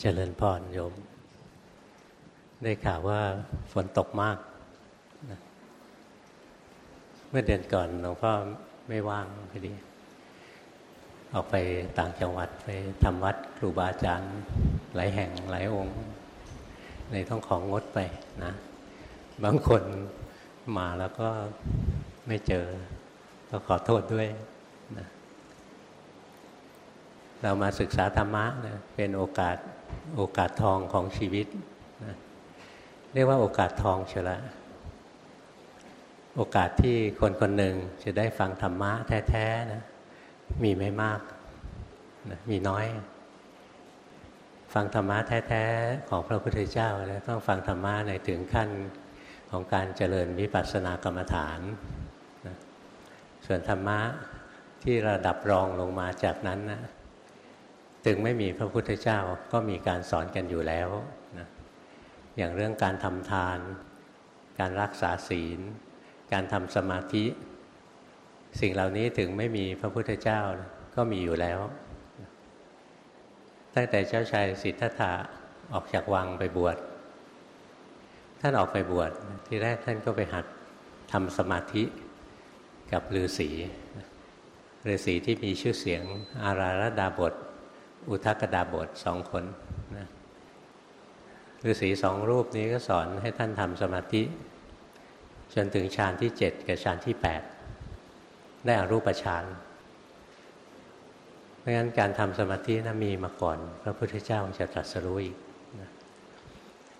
เจริญพรโยม ได้ข่าวว่าฝนตกมาก เมื่อเดือนก่อนหลวงพ่อไม่ว่างพอดี ออกไปต่างจังหวัดไปทำวัดครูบาอาจารย์หลายแห่งหลายองค์ ในท้องของงดไปนะ บางคนมาแล้วก็ไม่เจอ ก็ขอโทษด้วย เรามาศึกษาธรรมะนะเป็นโอกาสโอกาสทองของชีวิตนะเรียกว่าโอกาสทองเฉละโอกาสที่คนคนหนึ่งจะได้ฟังธรรมะแท้ๆนะมีไม่มากนะมีน้อย ฟังธรรมะแท้ๆของพระพุทธเจ้าแล้วต้องฟังธรรมะในถึงขั้นของการเจริญวิปัสสนากรรมฐานนะส่วนธรรมะที่ระดับรองลงมาจากนั้นนะ ถึงไม่มีพระพุทธเจ้าก็มีการสอนกันอยู่แล้วนะอย่างเรื่องการทำทาน การรักษาศีล การทำสมาธิ สิ่งเหล่านี้ถึงไม่มีพระพุทธเจ้าก็มีอยู่แล้ว ตั้งแต่เจ้าชายสิทธัตถะออกจากวังไปบวชท่านออกไปบวชที่แรกท่านก็ไปหัดทำสมาธิกับฤาษีฤาษีที่มีชื่อเสียงอาราระดาบท อุทกดาบทสองคนนะฤาษีสองรูปนี้ก็สอนให้ท่านทำสมาธิ จนถึงฌานที่เจ็ดกับฌานที่แปดได้อารูปฌานเพราะงั้นการทำสมาธินะมีมาก่อน พระพุทธเจ้าจะตรัสรู้อีกนะ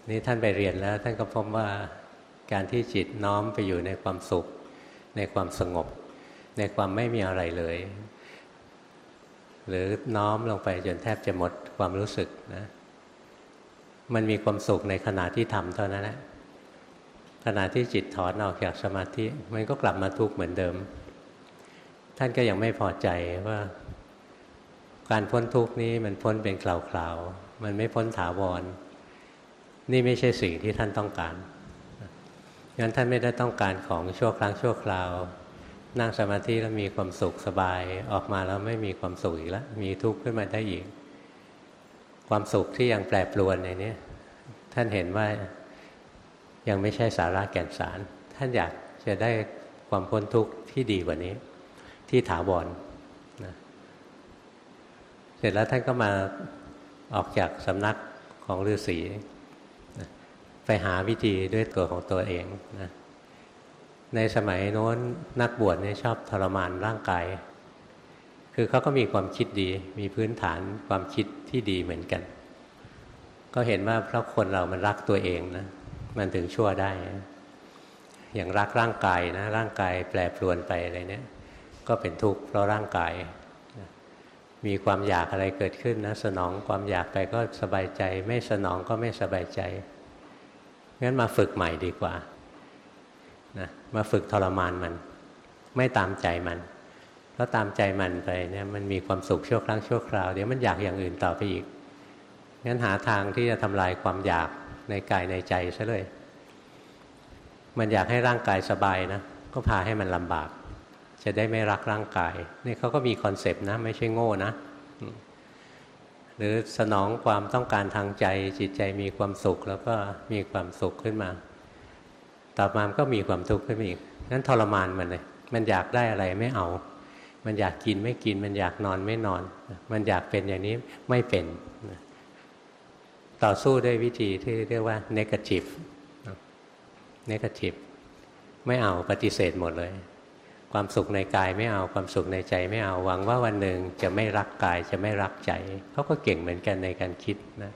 นี่ท่านไปเรียนแล้ว ท่านก็พบว่าการที่จิตน้อมไปอยู่ในความสุข ในความสงบ ในความไม่มีอะไรเลย หรือน้อมลงไปจนแทบจะหมดความรู้สึกนะมันมีความสุขในขณะที่ทำเท่านั้นแหละขณะที่จิตถอนออกจากสมาธิ มันก็กลับมาทุกข์เหมือนเดิม ท่านก็ยังไม่พอใจว่า การพ้นทุกข์นี้มันพ้นเป็นคราวๆมันไม่พ้นถาวร นี่ไม่ใช่สิ่งที่ท่านต้องการงั้นท่านไม่ได้ต้องการของชั่วครั้งชั่วคราว นั่งสมาธิแล้วมีความสุขสบายออกมาแล้วไม่มีความสุขอีกแล้วมีทุกข์ขึ้นมาได้อีก ความสุขที่ยังแปรปรวนในนี้ท่านเห็นว่ายังไม่ใช่สาระแก่นสาร ท่านอยากจะได้ความพ้นทุกข์ที่ดีกว่านี้ ที่ถาวรนะเสร็จแล้วท่านก็มาออกจากสำนักของฤาษีไปหาวิธีด้วยตัวของตัวเองนะ ในสมัยโน้นนักบวชเนี่ยชอบทรมานร่างกาย คือเขาก็มีความคิดดี มีพื้นฐานความคิดที่ดีเหมือนกัน ก็เห็นว่าเพราะคนเรามันรักตัวเองนะ มันถึงชั่วได้ อย่างรักร่างกายนะ ร่างกายแปรปรวนไปอะไรเนี่ย ก็เป็นทุกข์เพราะร่างกาย มีความอยากอะไรเกิดขึ้นนะ สนองความอยากไปก็สบายใจ ไม่สนองก็ไม่สบายใจ งั้นมาฝึกใหม่ดีกว่า นะมาฝึกทรมานมัน ไม่ตามใจมัน เพราะตามใจมันไปเนี่ยมันมีความสุขชั่วครั้งชั่วคราวเดี๋ยวมันอยากอย่างอื่นต่อไปอีกงั้นหาทางที่จะทำลายความอยากในกายในใจซะเลย มันอยากให้ร่างกายสบายนะก็พาให้มันลำบาก จะได้ไม่รักร่างกายนี่เขาก็มีคอนเซปต์นะ ไม่ใช่โง่นะหรือสนองความต้องการทางใจจิตใจมีความสุขแล้วก็มีความสุขขึ้นมา ต่อมามันก็มีความทุกข์ขึ้นมาอีกนั้นทรมานมันเลย มันอยากได้อะไรไม่เอา มันอยากกินไม่กิน มันอยากนอนไม่นอน มันอยากเป็นอย่างนี้ไม่เป็น ต่อสู้ด้วยวิธีที่เรียกว่า negative negative ไม่เอาปฏิเสธหมดเลย ความสุขในกายไม่เอาความสุขในใจไม่เอาหวังว่าวันหนึ่งจะไม่รักกายจะไม่รักใจเขาก็เก่งเหมือนกันในการคิดนะ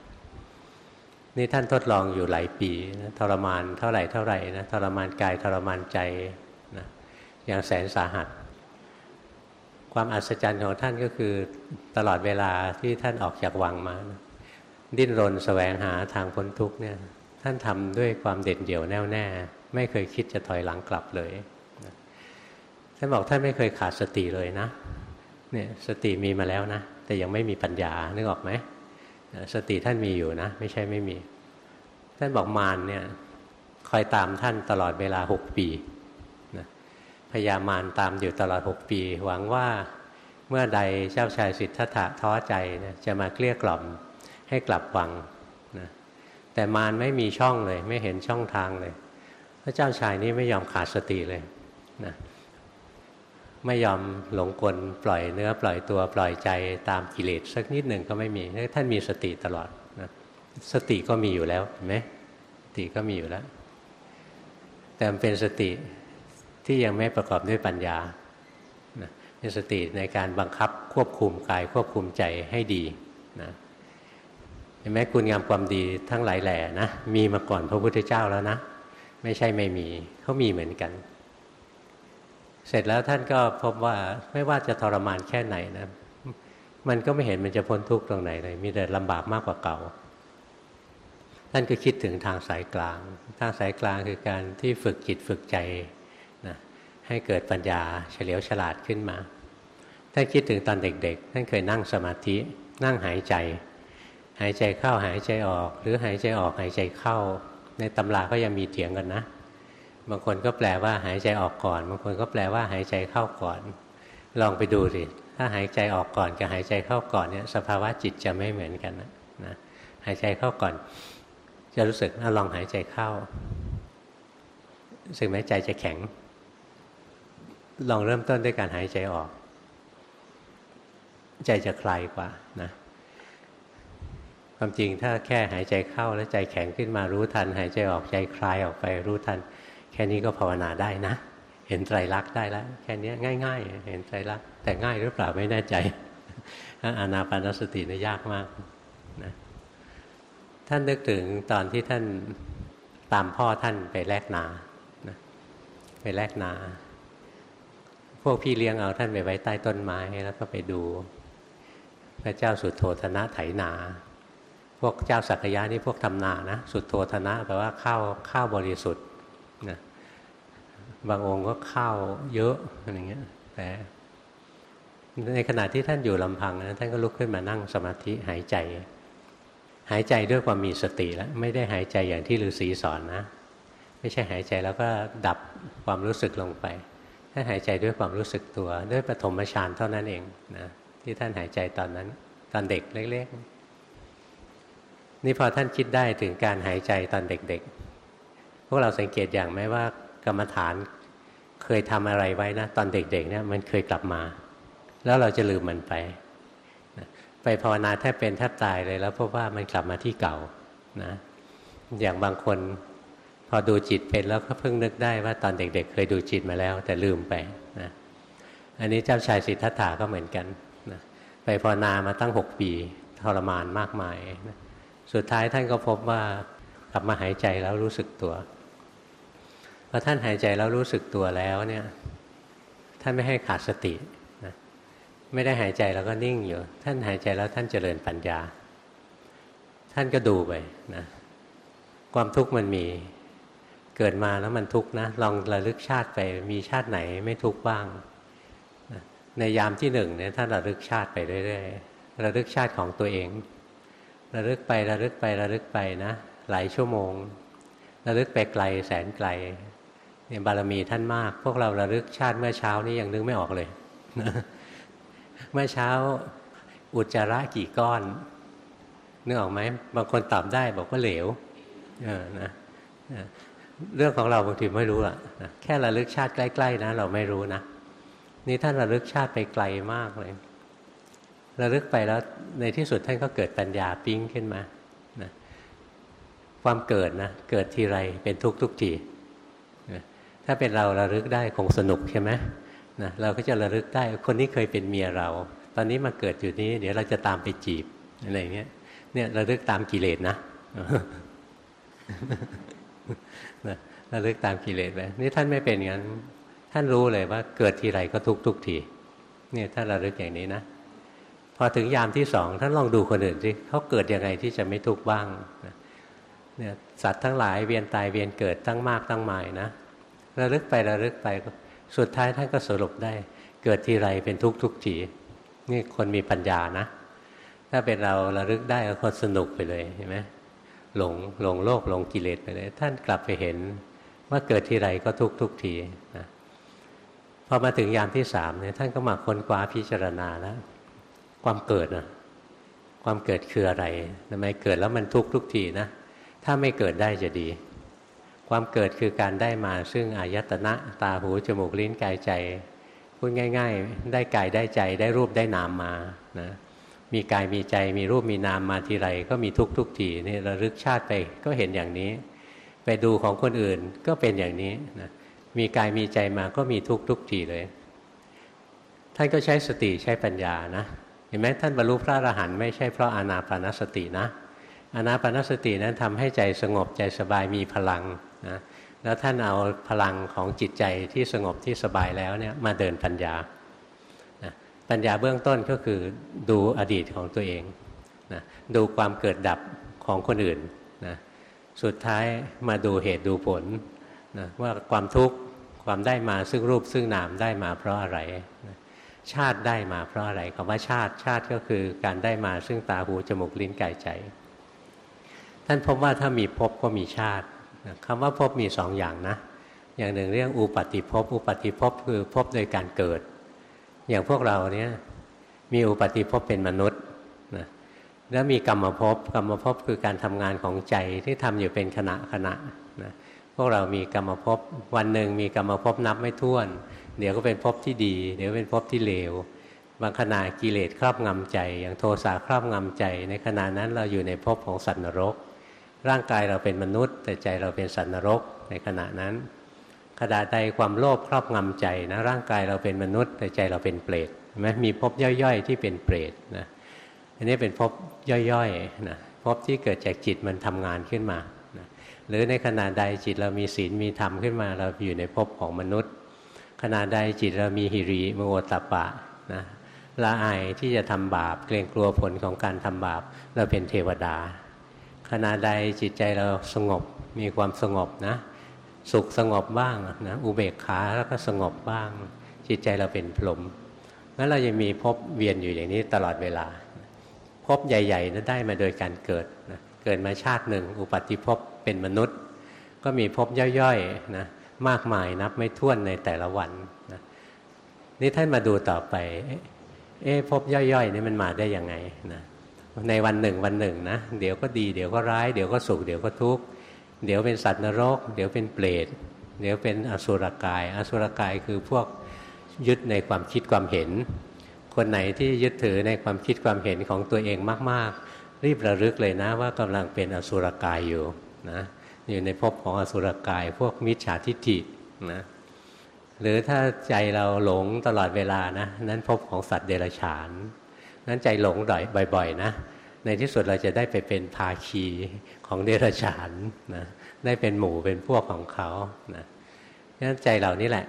นี่ท่านทดลองอยู่หลายปีนะทรมานเท่าไหร่เท่าไหร่นะทรมานกายทรมานใจนะอย่างแสนสาหัส ความอัศจรรย์ของท่านก็คือตลอดเวลาที่ท่านออกจากวังมานะดิ้นรนสแสวงหาทางพ้นทุกเนี่ยท่านทำด้วยความเด็ดเดี่ยวแน่วแน่ ไม่เคยคิดจะถอยหลังกลับเลยท่านบอกท่านไม่เคยขาดสติเลยนะเนี่ยสติมีมาแล้วนะ แต่ยังไม่มีปัญญานึกออกไหม สติท่านมีอยู่นะ ไม่ใช่ไม่มี ท่านบอกมารเนี่ยคอยตามท่านตลอดเวลาหกปีนะพยามารตามอยู่ตลอดหกปี หวังว่าเมื่อใดเจ้าชายสิทธัตถะท้อใจนะจะมาเกลี้ยกล่อมให้กลับวังนะแต่มารไม่มีช่องเลย ไม่เห็นช่องทางเลยพระเจ้าชายนี้ไม่ยอมขาดสติเลยนะ ไม่ยอมหลงกลปล่อยเนื้อปล่อยตัวปล่อยใจตามกิเลสสักนิดหนึ่งก็ไม่มีท่านมีสติตลอดนะสติก็มีอยู่แล้วเห็นไหมสติก็มีอยู่แล้ว แต่เป็นสติที่ยังไม่ประกอบด้วยปัญญาเป็นสติในการบังคับควบคุมกายควบคุมใจให้ดีนะเห็นไหมคุณงามความดีทั้งหลายแหล่นะมีมาก่อนพระพุทธเจ้าแล้วนะ ไม่ใช่ไม่มีเขามีเหมือนกัน เสร็จแล้วท่านก็พบว่าไม่ว่าจะทรมานแค่ไหนนะมันก็ไม่เห็นมันจะพ้นทุกข์ตรงไหนเลย มีแต่ลำบากมากกว่าเก่า ท่านก็คิดถึงทางสายกลาง ทางสายกลางคือการที่ฝึกจิตฝึกใจนะให้เกิดปัญญาเฉลียวฉลาดขึ้นมา ท่านคิดถึงตอนเด็กๆ ท่านเคยนั่งสมาธิ นั่งหายใจ หายใจเข้าหายใจออก หรือหายใจออกหายใจเข้า ในตำราก็ยังมีเถียงกันนะ บางคนก็แปลว่าหายใจออกก่อน บางคนก็แปลว่าหายใจเข้าก่อน ลองไปดูสิถ้าหายใจออกก่อนกับหายใจเข้าก่อนเนี่ยสภาวะจิตจะไม่เหมือนกันนะนะหายใจเข้าก่อน จะรู้สึกลองหายใจเข้ารู้สึกไหมใจจะแข็ง ลองเริ่มต้นด้วยการหายใจออก ใจจะคลายกว่านะความจริงถ้าแค่หายใจเข้าแล้วใจแข็งขึ้นมารู้ทัน หายใจออกใจคลายออกไปรู้ทัน แค่นี้ก็ภาวนาได้นะ เห็นไตรลักษณ์ได้แล้ว แค่นี้ง่าย ๆ เห็นไตรลักษณ์แต่ง่ายหรือเปล่าไม่แน่ใจอานาปานสตินี่ยากมากนะท่านนึกถึงตอนที่ท่านตามพ่อท่านไปแลกนานะไปแลกนา พวกพี่เลี้ยงเอาท่านไปไว้ใต้ต้นไม้แล้วก็ไปดู พระเจ้าสุดโทธนะไถนา พวกเจ้าสักยะนี่พวกทำนานะ สุดโทธนะแปลว่าข้าวข้าวบริสุทธิ์ นะบางองค์ก็ข้าวเยอะอะไรเงี้ย แต่ในขณะที่ท่านอยู่ลำพังนะท่านก็ลุกขึ้นมานั่งสมาธิหายใจ หายใจด้วยความมีสติแล้วไม่ได้หายใจอย่างที่ฤาษีสอนนะ ไม่ใช่หายใจแล้วก็ดับความรู้สึกลงไปท่านหายใจด้วยความรู้สึกตัว ด้วยปฐมฌานเท่านั้นเองนะที่ท่านหายใจตอนนั้น ตอนเด็กเล็กๆนี่พอท่านคิดได้ถึงการหายใจตอนเด็กๆ พวกเราสังเกตอย่างไหมว่ากรรมฐานเคยทำอะไรไว้นะ ตอนเด็กๆเนี่ยมันเคยกลับมา แล้วเราจะลืมมันไปไปภาวนาแทบเป็นแทบตายเลยแล้วพบว่ามันกลับมาที่เก่านะอย่างบางคนพอดูจิตเป็นแล้วก็เพิ่งนึกได้ว่าตอนเด็กๆเเคยดูจิตมาแล้ว แต่ลืมไปนะอันนี้เจ้าชายสิทธัตถะก็เหมือนกันนะไปภาวนามาตั้งหกปีทรมานมากมายนะสุดท้ายท่านก็พบว่า กลับมาหายใจแล้วรู้สึกตัวพอท่านหายใจแล้วรู้สึกตัวแล้วเนี่ยท่านไม่ให้ขาดสตินะไม่ได้หายใจแล้วก็นิ่งอยู่ ท่านหายใจแล้วท่านเจริญปัญญา ท่านก็ดูไปนะความทุกข์มันมีเกิดมาแล้วมันทุกข์นะลองระลึกชาติไปมีชาติไหนไม่ทุกข์บ้างในยามที่หนึ่งเนี่ยถ้านระลึกชาติไปเรื่อยๆระลึกชาติของตัวเอง ระลึกไประลึกไประลึกไปนะ หลายชั่วโมง ระลึกไปไกลแสนไกลเนี่ยบารมีท่านมาก พวกเราระลึกชาติเมื่อเช้านี้ยังนึกไม่ออกเลยเมื่อเช้าอุจจาระกี่ก้อนนึกออกไหมบางคนตอบได้บอกว่าเหลวเออนะเรื่องของเราบางทีไม่รู้อะแค่ระลึกชาติใกล้ ๆ นะ เราไม่รู้นะนี่ท่านระลึกชาติไปไกลมากเลยระลึกไปแล้วในที่สุดท่านก็เกิดปัญญาปิ้งขึ้นมา ความเกิดนะเกิดทีไรเป็นทุกทุกทีถ้าเป็นเราระลึกได้คงสนุกใช่ไหมนะเราก็จะระลึกได้คนนี้เคยเป็นเมียเรา ตอนนี้มาเกิดอยู่นี้ เดี๋ยวเราจะตามไปจีบอะไรเงี้ยเนี่ยระลึกตามกิเลสนะนะระลึกตามกิเลสไปนี่ท่านไม่เป็นงั้น ท่านรู้เลยว่าเกิดทีไรก็ทุกทุกทีเนี่ยถ้าระลึกอย่างนี้นะพอถึงยามที่สองท่านลองดูคนอื่นสิเขาเกิดยังไงที่จะไม่ทุกข์บ้าง เนี่ยสัตว์ทั้งหลายเวียนตายเวียนเกิดตั้งมากตั้งหมายนะระลึกไประลึกไปสุดท้ายท่านก็สรุปได้ เกิดทีไรเป็นทุกทุกทีนี่คนมีปัญญานะ ถ้าเป็นเราระลึกได้ก็สนุกไปเลยเห็นไหมหลงหลงโลกหลงกิเลสไปเลย ท่านกลับไปเห็นว่าเกิดทีไรก็ทุกทุกทีนะพอมาถึงยามที่สามเนี่ยท่านก็มาค้นคว้าพิจารณาแล้วความเกิดนะความเกิดคืออะไรทำไมเกิดแล้วมันทุกทุกทีนะ ถ้าไม่เกิดได้จะดี ความเกิดคือการได้มาซึ่งอายตนะตาหูจมูกลิ้นกายใจพูดง่าย ๆ ได้กายได้ใจได้รูปได้นามมานะมีกายมีใจมีรูปมีนามมาทีไรก็มีทุกทุกทีนี่ระลึกชาติไปก็เห็นอย่างนี้ ไปดูของคนอื่นก็เป็นอย่างนี้นะมีกายมีใจมาก็มีทุกทุกทีเลย ท่านก็ใช้สติใช้ปัญญานะเห็นไหมท่านบรรลุพระอรหันต์ไม่ใช่เพราะอานาปานสตินะ อานาปานสตินั้นทำให้ใจสงบใจสบายมีพลังนะแล้วท่านเอาพลังของจิตใจที่สงบที่สบายแล้วเนี่ยมาเดินปัญญาปัญญาเบื้องต้นก็คือดูอดีตของตัวเองนะดูความเกิดดับของคนอื่นนะสุดท้ายมาดูเหตุดูผลนะว่าความทุกข์ความได้มาซึ่งรูปซึ่งนามได้มาเพราะอะไรนะชาติได้มาเพราะอะไรคำว่าชาติชาติก็คือการได้มาซึ่งตาหูจมูกลิ้นกายใจ ท่านพบว่าถ้ามีภพก็มีชาติคำว่าภพมีสองอย่างนะ อย่างหนึ่งเรียกอุปาติภพอุปาติภพคือภพโดยการเกิด อย่างพวกเราเนี่ยมีอุปาติภพเป็นมนุษย์นะแล้วมีกรรมภพกรรมภพคือการทำงานของใจที่ทำอยู่เป็นขณะขณะนะพวกเรามีกรรมภพวันหนึ่งมีกรรมภพนับไม่ถ้วน เดี๋ยวก็เป็นภพที่ดี เดี๋ยวเป็นภพที่เลวบางขณะกิเลสครอบงำใจ อย่างโทสะครอบงำใจ ในขณะนั้นเราอยู่ในภพของสัตว์นรก ร่างกายเราเป็นมนุษย์ แต่ใจเราเป็นสัตว์นรกในขณะนั้นขณะใดความโลภครอบงำใจนะร่างกายเราเป็นมนุษย์ แต่ใจเราเป็นเปรตเห็นไหมมีภพย่อยๆ ที่เป็นเปรตนะอันนี้เป็นภพย่อยๆนะภพที่เกิดจากจิตมันทำงานขึ้นมานะหรือในขณะใดจิตเรามีศีลมีธรรมขึ้นมา เราอยู่ในภพของมนุษย์ ขณะใดจิตเรามีหิริมโอตปะนะละอายที่จะทำบาป เกรงกลัวผลของการทำบาป เราเป็นเทวดา ขณะใดจิตใจเราสงบมีความสงบนะ สุขสงบบ้างนะอุเบกขาแล้วก็สงบบ้าง จิตใจเราเป็นพรหมงั้นเรายังมีพบเวียนอยู่อย่างนี้ตลอดเวลา พบใหญ่ๆนั้นได้มาโดยการเกิดนะเกิดมาชาติหนึ่ง อุปัติภพเป็นมนุษย์ ก็มีพบย่อยๆนะมากมายนับไม่ถ้วนในแต่ละวันนะนี่ท่านมาดูต่อไป เอ๊ะพบย่อยๆนี่มันมาได้ยังไงนะ ในวันหนึ่งวันหนึ่งนะเดี๋ยวก็ดีเดี๋ยวก็ร้ายเดี๋ยวก็สุขเดี๋ยวก็ทุกข์เดี๋ยวเป็นสัตว์นรก เดี๋ยวเป็นเปรตเดี๋ยวเป็นอสุรกาย อสุรกายคือพวกยึดในความคิดความเห็น คนไหนที่ยึดถือในความคิดความเห็นของตัวเองมาก ๆ รีบระลึกเลยนะว่ากำลังเป็นอสุรกายอยู่นะอยู่ในภพของอสุรกาย พวกมิจฉาทิฏฐินะหรือถ้าใจเราหลงตลอดเวลานะนั้นภพของสัตว์เดรัจฉาน นั้นใจหลงบ่อยๆนะ ในที่สุดเราจะได้ไปเป็นภาคีของเดรัจฉานนะได้เป็นหมู่เป็นพวกของเขานะนั้นใจเรานี่แหละ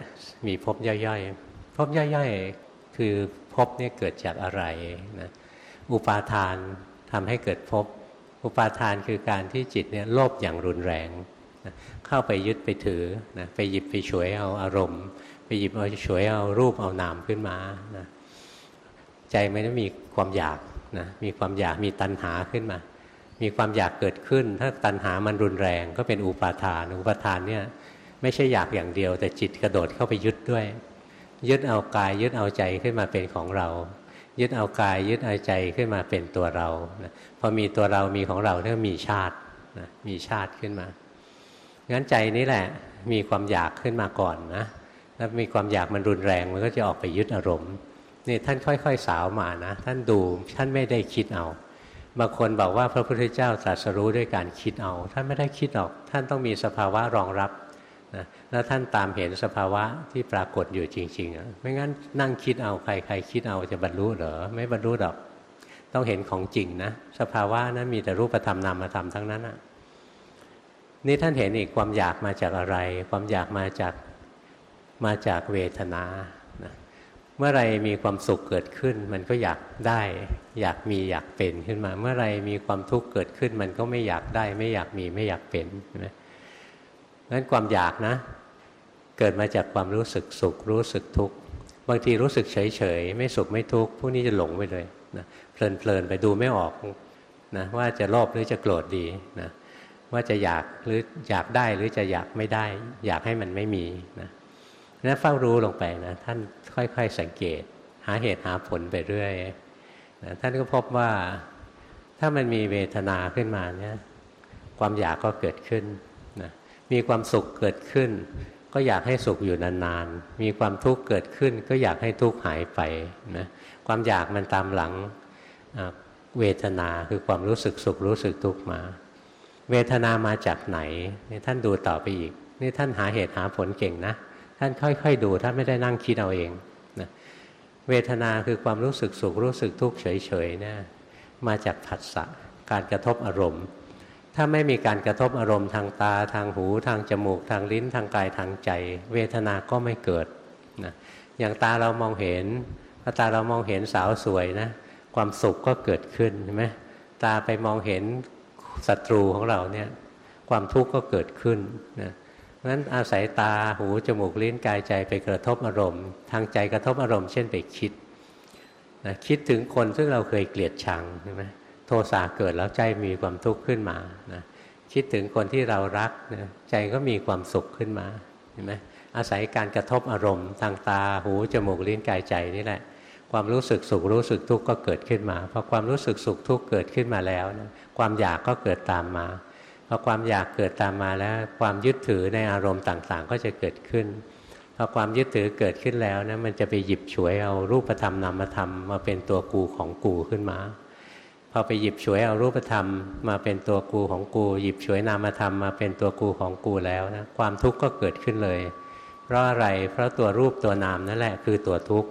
มีภพย่อยๆภพย่อยๆ คือภพนี่เกิดจากอะไรนะอุปาทานทำให้เกิดภพอุปาทานคือการที่จิตเนี่ยโลภอย่างรุนแรงนะเข้าไปยึดไปถือนะไปหยิบไปฉวยเอาอารมณ์ ไปหยิบเอาฉวยเอารูปเอานามขึ้นมานะ ใจไม่ได้มีความอยากนะมีความอยากมีตัณหาขึ้นมา มีความอยากเกิดขึ้น ถ้าตัณหามันรุนแรงก็เป็นอุปาทานอุปาทานเนี่ยไม่ใช่อยากอย่างเดียว แต่จิตกระโดดเข้าไปยึดด้วย ยึดเอากายยึดเอาใจขึ้นมาเป็นของเรา ยึดเอากายยึดเอาใจขึ้นมาเป็นตัวเรานะพอมีตัวเรามีของเราเนี่ยมีชาตินะมีชาติขึ้นมางั้นใจนี้แหละมีความอยากขึ้นมาก่อนนะแล้วมีความอยากมันรุนแรงมันก็จะออกไปยึดอารมณ์ นี่ท่านค่อยๆสาวมานะ ท่านดูท่านไม่ได้คิดเอาบางคนบอกว่าพระพุทธเจ้าตรัสรู้ด้วยการคิดเอา ท่านไม่ได้คิดออก ท่านต้องมีสภาวะรองรับนะแล้วท่านตามเห็นสภาวะที่ปรากฏอยู่จริงๆไม่งั้นนั่งคิดเอาใครใครคิดเอาจะบรรลุเหรอไม่บรรลุหรอก ต้องเห็นของจริงนะ สภาวะนั้นมีแต่รูปธรรมนามธรรมทั้งนั้นนะนี่ท่านเห็นอีกความอยากมาจากอะไร ความอยากมาจากมาจากเวทนา เมื่อไรมีความสุขเกิดขึ้น มันก็อยากได้ อยากมีอยากเป็นขึ้นมา เมื่อไรมีความทุกข์เกิดขึ้น มันก็ไม่อยากได้ ไม่อยากมีไม่อยากเป็นใช่ไหมงั้นความอยากนะ เกิดมาจากความรู้สึกสุข รู้สึกทุกข์บางทีรู้สึกเฉยเฉยไม่สุขไม่ทุกข์พวกนี้จะหลงไปเลยนะเพลินเพลินไปดูไม่ออกนะว่าจะโลภหรือจะโกรธดีนะว่าจะอยากหรืออยากได้หรือจะอยากไม่ได้ อยากให้มันไม่มีนะนั้นเฝ้ารู้ลงไปนะท่าน ค่อย ๆ สังเกต หาเหตุหาผลไปเรื่อยนะท่านก็พบว่าถ้ามันมีเวทนาขึ้นมาเนี่ยความอยากก็เกิดขึ้นนะมีความสุขเกิดขึ้น ก็อยากให้สุขอยู่นานๆ มีความทุกข์เกิดขึ้น ก็อยากให้ทุกข์หายไปนะความอยากมันตามหลังเวทนาคือความรู้สึกสุขรู้สึกทุกข์มา เวทนามาจากไหนนี่ท่านดูต่อไปอีก นี่ท่านหาเหตุหาผลเก่งนะ ท่านค่อยๆดูท่านไม่ได้นั่งคิดเอาเองนะเวทนาคือความรู้สึกสุขรู้สึกทุกข์เฉยๆเนี่ยมาจากผัสสะการกระทบอารมณ์ ถ้าไม่มีการกระทบอารมณ์ทางตาทางหูทางจมูก ทางลิ้นทางกายทางใจ เวทนาก็ไม่เกิดนะอย่างตาเรามองเห็นพอตาเรามองเห็นสาวสวยนะความสุขก็เกิดขึ้นใช่ไหมตาไปมองเห็นศัตรูของเราเนี่ยความทุกข์ก็เกิดขึ้นนะ นั้นอาศัยตาหูจมูกลิ้นกายใจไปกระทบอารมณ์ ทางใจกระทบอารมณ์ เช่นไปคิดนะคิดถึงคนซึ่งเราเคยเกลียดชังใช่ไหมโทสะเกิดแล้วใจมีความทุกข์ขึ้นมานะคิดถึงคนที่เรารักนะใจก็มีความสุขขึ้นมาเห็นไหมอาศัยการกระทบอารมณ์ ทางตาหูจมูกลิ้นกายใจนี่แหละ ความรู้สึกสุขรู้สึกทุกข์ก็เกิดขึ้นมาพอความรู้สึกสุขทุกข์เกิดขึ้นมาแล้วนะความอยากก็เกิดตามมา พอความอยากเกิดตามมาแล้ว ความยึดถือในอารมณ์ต่างๆ ก็จะเกิดขึ้นพอความยึดถือเกิดขึ้นแล้วนะมันจะไปหยิบฉวยเอารูปธรรมนามธรรมมาเป็นตัวกูของกูขึ้นมา พอไปหยิบฉวยเอารูปธรรมมาเป็นตัวกูของกู หยิบฉวยนามธรรมมาเป็นตัวกูของกูแล้วนะความทุกข์ก็เกิดขึ้นเลย เพราะอะไรเพราะตัวรูปตัวนามนั่นแหละคือตัวทุกข์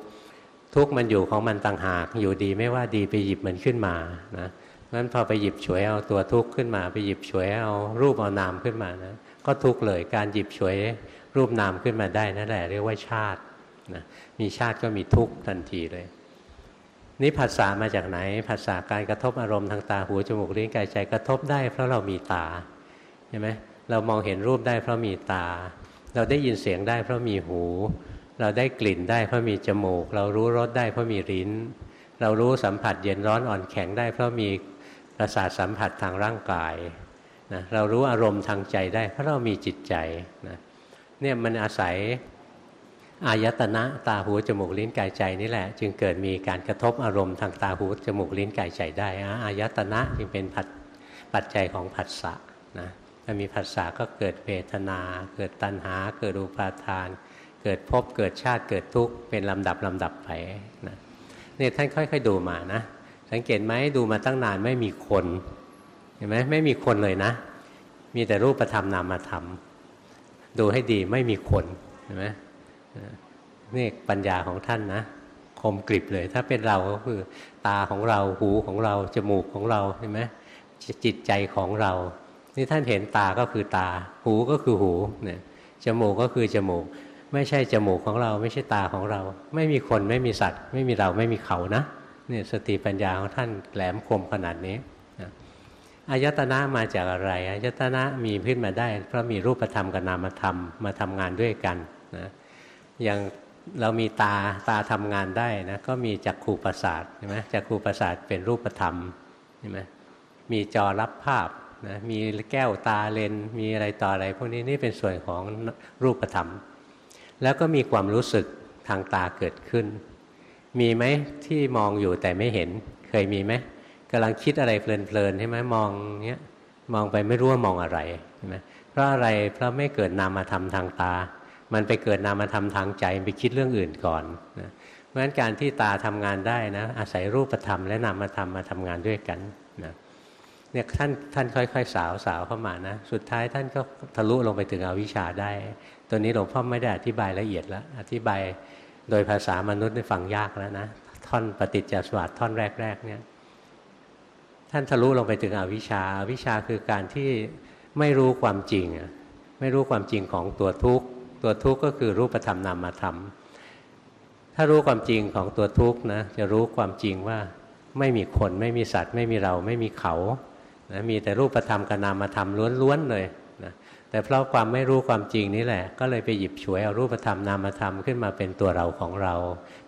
ทุกข์มันอยู่ของมันต่างหากอยู่ดีไม่ว่าดีไปหยิบมันขึ้นมานะ งั้นพอไปหยิบฉวยเอาตัวทุกข์ขึ้นมา ไปหยิบฉวยเอารูปเอานามขึ้นมานะก็ทุกข์เลยการหยิบฉวยรูปนามขึ้นมาได้นั่นแหละเรียกว่าชาตินะมีชาติก็มีทุกข์ทันทีเลย นี่ภาษามาจากไหนภาษาการกระทบอารมณ์ทางตาหูจมูกลิ้นกายใจกระทบได้ เพราะเรามีตาใช่ไหมเรามองเห็นรูปได้เพราะมีตา เราได้ยินเสียงได้เพราะมีหู เราได้กลิ่นได้เพราะมีจมูก เรารู้รสได้เพราะมีลิ้น เรารู้สัมผัสเย็นร้อนอ่อนแข็งได้เพราะมี ประสาทสัมผัสทางร่างกายนะเรารู้อารมณ์ทางใจได้ เพราะเรามีจิตใจนะเนี่ยมันอาศัยอายตนะตาหูจมูกลิ้นกายใจนี่แหละ จึงเกิดมีการกระทบอารมณ์ทางตาหูจมูกลิ้นกายใจได้อายตนะจึงเป็นปัจจัยของผัสสะนะถ้ามีผัสสะก็เกิดเวทนา เกิดตัณหา เกิดอุปาทาน เกิดพบเกิดชาติเกิดทุกข์เป็นลำดับลำดับไปนะนี่ท่านค่อย ๆ ดูมานะ สังเกตไหมดูมาตั้งนานไม่มีคน เห็นไหมไม่มีคนเลยนะ มีแต่รูปธรรมนามธรรมดูให้ดีไม่มีคนเห็นไหมนี่ปัญญาของท่านนะคมกริบเลย ถ้าเป็นเราก็คือ ตาของเราหูของเราจมูกของเราเห็นไหมจิตใจของเรา นี่ท่านเห็นตาก็คือตา หูก็คือหูเนี่ยจมูกก็คือจมูก ไม่ใช่จมูกของเรา ไม่ใช่ตาของเรา ไม่มีคนไม่มีสัตว์ ไม่มีเราไม่มีเขานะ เนี่ยสติปัญญาของท่านแหลมคมขนาดนี้อายตนะมาจากอะไรอายตนะมีขึ้นมาได้เพราะมีรูปธรรมกับนามธรรมมาทำงานด้วยกันนะอย่างเรามีตาตาทำงานได้นะก็มีจักขูประสาทใช่ไหมจักขูประสาทเป็นรูปธรรมใช่ไหมมีจอรับภาพนะมีแก้วตาเลนมีอะไรต่ออะไร พวกนี้นี่เป็นส่วนของรูปธรรม แล้วก็มีความรู้สึกทางตาเกิดขึ้น มีไหมที่มองอยู่แต่ไม่เห็น เคยมีไหมกำลังคิดอะไรเพลินๆใช่ไหมมองเนี้ยมองไปไม่รู้ว่ามองอะไรใช่ไหมเพราะอะไรเพราะไม่เกิดนามธรรมทางตา มันไปเกิดนามธรรมทางใจไปคิดเรื่องอื่นก่อนนะเพราะฉะนั้นการที่ตาทำงานได้นะ อาศัยรูปธรรมและนามธรรมมาทำงานด้วยกันนะเนี่ยท่านท่านค่อยๆ สาวสาวเข้ามานะ สุดท้ายท่านก็ทะลุลงไปถึงอวิชชาได้ ตัวนี้หลวงพ่อไม่ได้อธิบายละเอียดแล้วอธิบาย โดยภาษามนุษย์ได้ฟังยากแล้วนะ ท่อนปฏิจจสวัสดท่อนแรก ๆ เนี่ย ท่านทะลุลงไปถึงอวิชชาอาวิชชาคือการที่ไม่รู้ความจริง ไม่รู้ความจริงของตัวทุกข์ ตัวทุกข์ก็คือรูปธรรมนามธรรม ถ้ารู้ความจริงของตัวทุกข์นะ จะรู้ความจริงว่าไม่มีคนไม่มีสัตว์ ไม่มีเราไม่มีเขานะมีแต่รูปธรรมกับนามธรรมล้วนๆเลย แต่เพราะความไม่รู้ความจริงนี่แหละ ก็เลยไปหยิบฉวยเอารูปธรรมนามธรรมขึ้นมาเป็นตัวเราของเรา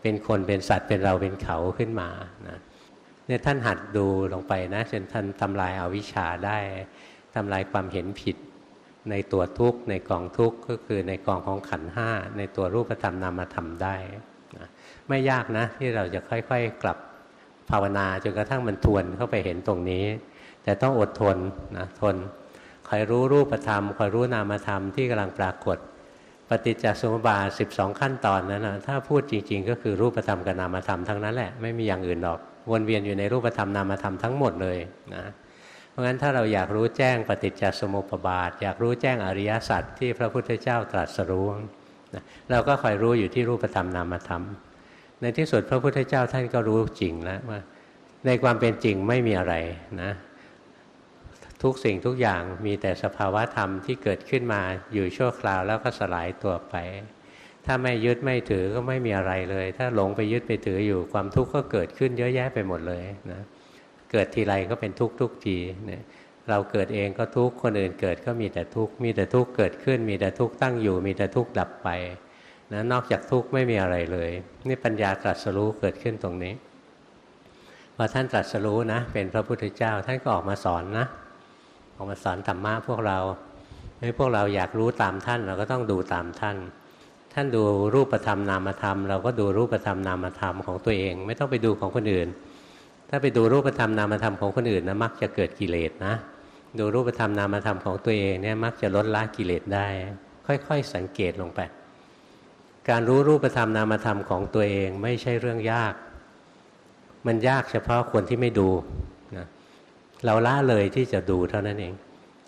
เป็นคนเป็นสัตว์เป็นเราเป็นเขาขึ้นมานะเนี่ยท่านหัดดูลงไปนะจนท่านทำลายอาวิชชาได้ทำลายความเห็นผิดในตัวทุกข์ในกองทุกข์ก็คือในกองของขันห้าในตัวรูปธรรมนามธรรมได้นะไม่ยากนะที่เราจะค่อยๆกลับภาวนาจนกระทั่งมันทวนเข้าไปเห็นตรงนี้ แต่ต้องอดทนนะทน คอยรู้รูปธรรมคอยรู้นามธรรมที่กำลังปรากฏ ปฏิจจสมุปบาท12 ขั้นตอนนั้นนะถ้าพูดจริง ๆ ก็คือรูปธรรมกับนามธรรมทั้งนั้นแหละไม่มีอย่างอื่นหรอกวนเวียนอยู่ในรูปธรรมนามธรรมทั้งหมดเลยนะเพราะงั้นถ้าเราอยากรู้แจ้งปฏิจจสมุปบาท อยากรู้แจ้งอริยสัจที่พระพุทธเจ้าตรัสรู้นะเราก็คอยรู้อยู่ที่รูปธรรมนามธรรม ในที่สุดพระพุทธเจ้าท่านก็รู้จริงแล้วว่า ในความเป็นจริงไม่มีอะไรนะ ทุกสิ่งทุกอย่างมีแต่สภาวะธรรมที่เกิดขึ้นมาอยู่ชั่วคราวแล้วก็สลายตัวไป ถ้าไม่ยึดไม่ถือก็ไม่มีอะไรเลย ถ้าหลงไปยึดไปถืออยู่ความทุกข์ก็เกิดขึ้นเยอะแยะไปหมดเลยนะเกิดทีไรก็เป็นทุกข์ทุกทีเนี่ยเราเกิดเองก็ทุกข์คนอื่นเกิดก็มีแต่ทุกข์มีแต่ทุกข์เกิดขึ้น มีแต่ทุกข์ตั้งอยู่ มีแต่ทุกข์ดับไปนะนอกจากทุกข์ไม่มีอะไรเลย นี่ปัญญาตรัสรู้เกิดขึ้นตรงนี้พอท่านตรัสรู้นะ เป็นพระพุทธเจ้าท่านก็ออกมาสอนนะ ออกมาสอนธรรมะพวกเราให้พวกเราอยากรู้ตามท่าน เราก็ต้องดูตามท่าน ท่านดูรูปธรรมนามธรรม เราก็ดูรูปธรรมนามธรรมของตัวเอง ไม่ต้องไปดูของคนอื่น ถ้าไปดูรูปธรรมนามธรรมของคนอื่นนะมักจะเกิดกิเลสนะ ดูรูปธรรมนามธรรมของตัวเองเนี่ยมักจะลดละกิเลสได้ ค่อยๆสังเกตลงไป การรู้รูปธรรมนามธรรมของตัวเองไม่ใช่เรื่องยาก มันยากเฉพาะคนที่ไม่ดู เราละเลยที่จะดูเท่านั้นเอง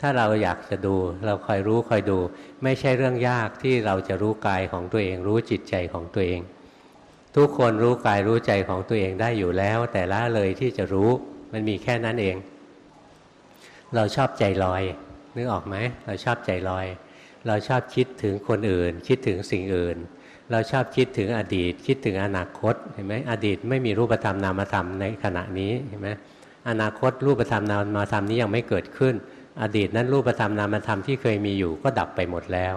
ถ้าเราอยากจะดู เราคอยรู้คอยดู ไม่ใช่เรื่องยากที่เราจะรู้กายของตัวเอง รู้จิตใจของตัวเอง ทุกคนรู้กายรู้ใจของตัวเองได้อยู่แล้ว แต่ละเลยที่จะรู้มันมีแค่นั้นเอง เราชอบใจลอยนึกออกไหมเราชอบใจลอย เราชอบคิดถึงคนอื่น คิดถึงสิ่งอื่น เราชอบคิดถึงอดีต คิดถึงอนาคตเห็นไหมอดีตไม่มีรูปธรรมนามธรรมในขณะนี้เห็นไหม อนาคตรูปธรรมนามธรรมนี้ยังไม่เกิดขึ้น อดีตนั้นรูปธรรมนามธรรมที่เคยมีอยู่ก็ดับไปหมดแล้ว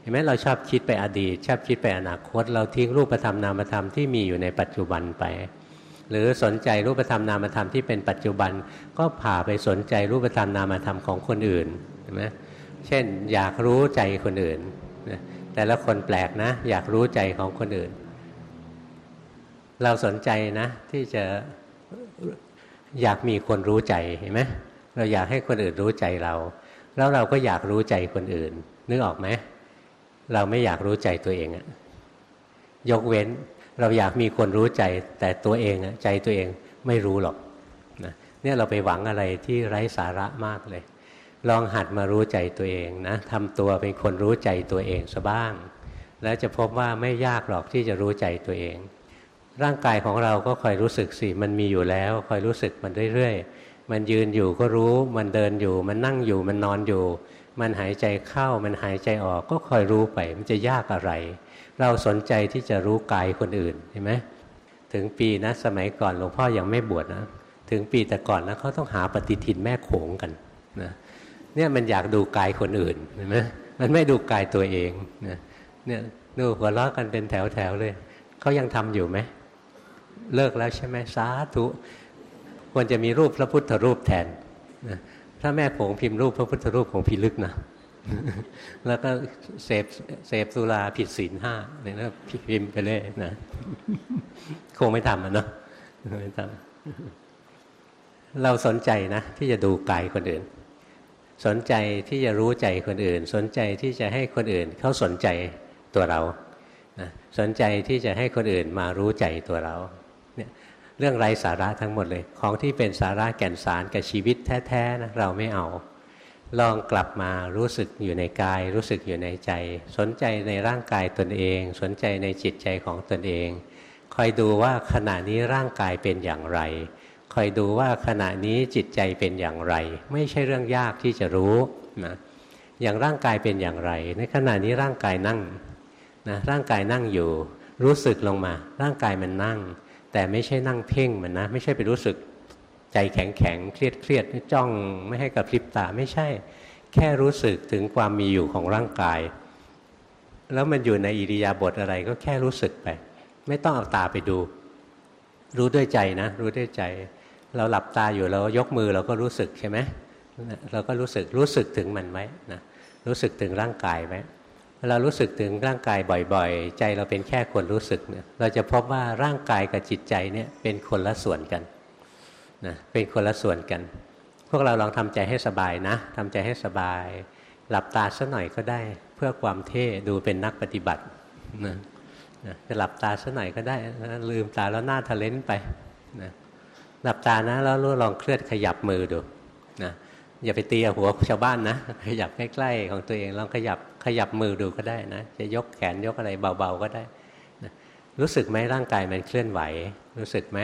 เห็นไหมเราชอบคิดไปอดีต ชอบคิดไปอนาคต เราทิ้งรูปธรรมนามธรรมที่มีอยู่ในปัจจุบันไป หรือสนใจรูปธรรมนามธรรมที่เป็นปัจจุบัน ก็ผ่าไปสนใจรูปธรรมนามธรรมของคนอื่นเห็นไหมเช่น อยากรู้ใจคนอื่นแต่ละคนแปลกนะ อยากรู้ใจของคนอื่น เราสนใจนะ ที่จะ อยากมีคนรู้ใจเห็นไหมเราอยากให้คนอื่นรู้ใจเรา แล้วเราก็อยากรู้ใจคนอื่น นึกออกไหมเราไม่อยากรู้ใจตัวเองอะยกเว้นเราอยากมีคนรู้ใจแต่ตัวเองใจตัวเองไม่รู้หรอกนะเนี่ยเราไปหวังอะไรที่ไร้สาระมากเลย ลองหัดมารู้ใจตัวเองนะทำตัวเป็นคนรู้ใจตัวเองซะบ้าง แล้วจะพบว่าไม่ยากหรอกที่จะรู้ใจตัวเอง ร่างกายของเราก็คอยรู้สึกสิมันมีอยู่แล้ว คอยรู้สึกมันเรื่อยๆ มันยืนอยู่ก็รู้ มันเดินอยู่ มันนั่งอยู่ มันนอนอยู่ มันหายใจเข้า มันหายใจออก ก็คอยรู้ไป มันจะยากอะไร เราสนใจที่จะรู้กายคนอื่นเห็นไหมถึงปีนะสมัยก่อนหลวงพ่อยังไม่บวชนะ ถึงปีแต่ก่อนนะเขาต้องหาปฏิทินแม่โขงกันนะเนี่ยมันอยากดูกายคนอื่นเห็นไหมมันไม่ดูกายตัวเองนะเนี่ยดูหัวเราะกันเป็นแถวๆเลยเขายังทำอยู่ไหม เลิกแล้วใช่ไหมสาธุควรจะมีรูปพระพุทธรูปแทนถ้าแม่ผงพิมพ์รูปพระพุทธรูปของพิลึกนะแล้วก็เสพเสพสุราผิดศีลห้าเนี่ยนะพิมพ์ไปเลยนะคงไม่ทำอะเนาะไม่ทำเราสนใจนะ ที่จะดูกายคนอื่น สนใจที่จะรู้ใจคนอื่น สนใจที่จะให้คนอื่น เขาสนใจตัวเราสนใจที่จะให้คนอื่นมารู้ใจตัวเรา เรื่องไร้สาระทั้งหมดเลย ของที่เป็นสาระแก่นสารกับชีวิตแท้ๆนะเราไม่เอา ลองกลับมารู้สึกอยู่ในกาย รู้สึกอยู่ในใจ สนใจในร่างกายตนเอง สนใจในจิตใจของตนเอง คอยดูว่าขณะนี้ร่างกายเป็นอย่างไร คอยดูว่าขณะนี้จิตใจเป็นอย่างไร ไม่ใช่เรื่องยากที่จะรู้นะอย่างร่างกายเป็นอย่างไร ในขณะนี้ร่างกายนั่งนะร่างกายนั่งอยู่ รู้สึกลงมา ร่างกายมันนั่ง แต่ไม่ใช่นั่งเพ่งมันนะ ไม่ใช่ไปรู้สึกใจแข็งแข็งเครียดเครียดจ้องไม่ให้กับพริบตาไม่ใช่ แค่รู้สึกถึงความมีอยู่ของร่างกาย แล้วมันอยู่ในอิริยาบถอะไรก็แค่รู้สึกไป ไม่ต้องเอาตาไปดู รู้ด้วยใจนะ รู้ด้วยใจ เราหลับตาอยู่เรายกมือเราก็รู้สึกใช่ไหมเราก็รู้สึกรู้สึกถึงมันไว้นะรู้สึกถึงร่างกายไว้ เวลารู้สึกถึงร่างกายบ่อยๆ ใจเราเป็นแค่คนรู้สึกเนี่ยเราจะพบว่าร่างกายกับจิตใจเนี่ยเป็นคนละส่วนกันนะเป็นคนละส่วนกัน พวกเราลองทำใจให้สบายนะทำใจให้สบาย หลับตาสักหน่อยก็ได้ เพื่อความเท่ดูเป็นนักปฏิบัตินะจะหลับตาสักหน่อยก็ได้นะลืมตาแล้วหน้าทะเลนไปนะหลับตานะแล้วลองเคลื่อนขยับมือดูนะ อย่าไปตีหัวชาวบ้านนะ ขยับใกล้ๆของตัวเองลองขยับขยับมือดูก็ได้นะ จะยกแขนยกอะไรเบาๆก็ได้นะรู้สึกไหมร่างกายมันเคลื่อนไหว รู้สึกไหม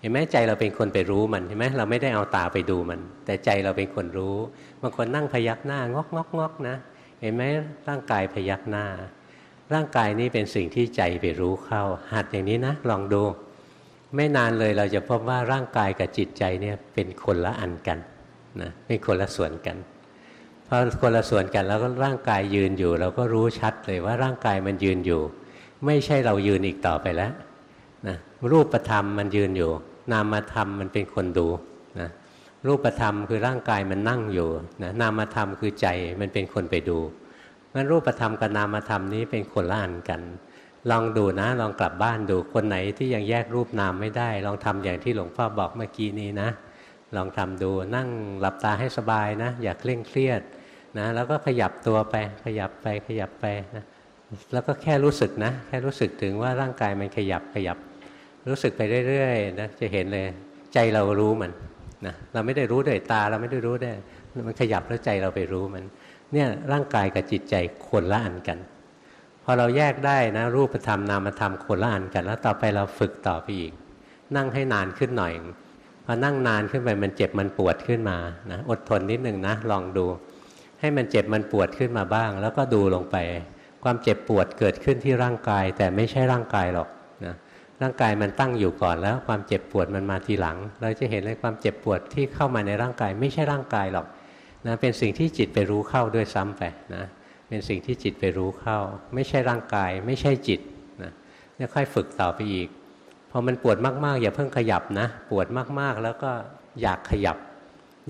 เห็นไหมใจเราเป็นคนไปรู้มันเห็นไหมเราไม่ได้เอาตาไปดูมัน แต่ใจเราเป็นคนรู้บางคนนั่งพยักหน้างอกงอกงอกนะ เห็นไหมร่างกายพยักหน้า ร่างกายนี้เป็นสิ่งที่ใจไปรู้เข้า หัดอย่างนี้นะ ลองดู ไม่นานเลยเราจะพบว่าร่างกายกับจิตใจเนี่ยเป็นคนละอันกัน นะเป็นคนละส่วนกันพอคนละส่วนกันแล้วก็ร่างกายยืนอยู่ เราก็รู้ชัดเลยว่าร่างกายมันยืนอยู่ ไม่ใช่เรายืนอีกต่อไปแล้วนะรูปธรรมมันยืนอยู่ นามธรรมมันเป็นคนดูนะรูปธรรมคือร่างกายมันนั่งอยู่นะนามธรรมคือใจมันเป็นคนไปดูงั้นรูปธรรมกับนามธรรมนี้เป็นคนละอันกัน ลองดูนะ ลองกลับบ้านดูคนไหนที่ยังแยกรูปนามไม่ได้ ลองทำอย่างที่หลวงพ่อบอกเมื่อกี้นี้นะ ลองทำดูนั่งหลับตาให้สบายนะ อย่าเคร่งเครียดนะแล้วก็ขยับตัวไปขยับไปขยับไปนะแล้วก็แค่รู้สึกนะ แค่รู้สึกถึงว่าร่างกายมันขยับขยับ รู้สึกไปเรื่อยๆนะจะเห็นเลยใจเรารู้มันนะเราไม่ได้รู้ด้วยตาเราไม่ได้รู้ด้วยมันขยับแล้วใจเราไปรู้มัน เนี่ยร่างกายกับจิตใจคนละอันกัน พอเราแยกได้นะ รูปธรรมนามธรรมคนละอันกัน แล้วต่อไปเราฝึกต่อไปอีก นั่งให้นานขึ้นหน่อย พอนั่งนานขึ้นไปมันเจ็บมันปวดขึ้นมานะอดทนนิดหนึ่งนะลองดู ให้มันเจ็บมันปวดขึ้นมาบ้าง แล้วก็ดูลงไป ความเจ็บปวดเกิดขึ้นที่ร่างกาย แต่ไม่ใช่ร่างกายหรอกนะร่างกายมันตั้งอยู่ก่อนแล้วความเจ็บปวดมันมาทีหลัง เราจะเห็นเลยความเจ็บปวดที่เข้ามาในร่างกาย ไม่ใช่ร่างกายหรอกนะเป็นสิ่งที่จิตไปรู้เข้าด้วยซ้ำไปนะเป็นสิ่งที่จิตไปรู้เข้า ไม่ใช่ร่างกาย ไม่ใช่จิตนะค่อยฝึกต่อไปอีก พอมันปวดมากๆ อย่าเพิ่งขยับนะ ปวดมากๆ แล้วก็อยากขยับ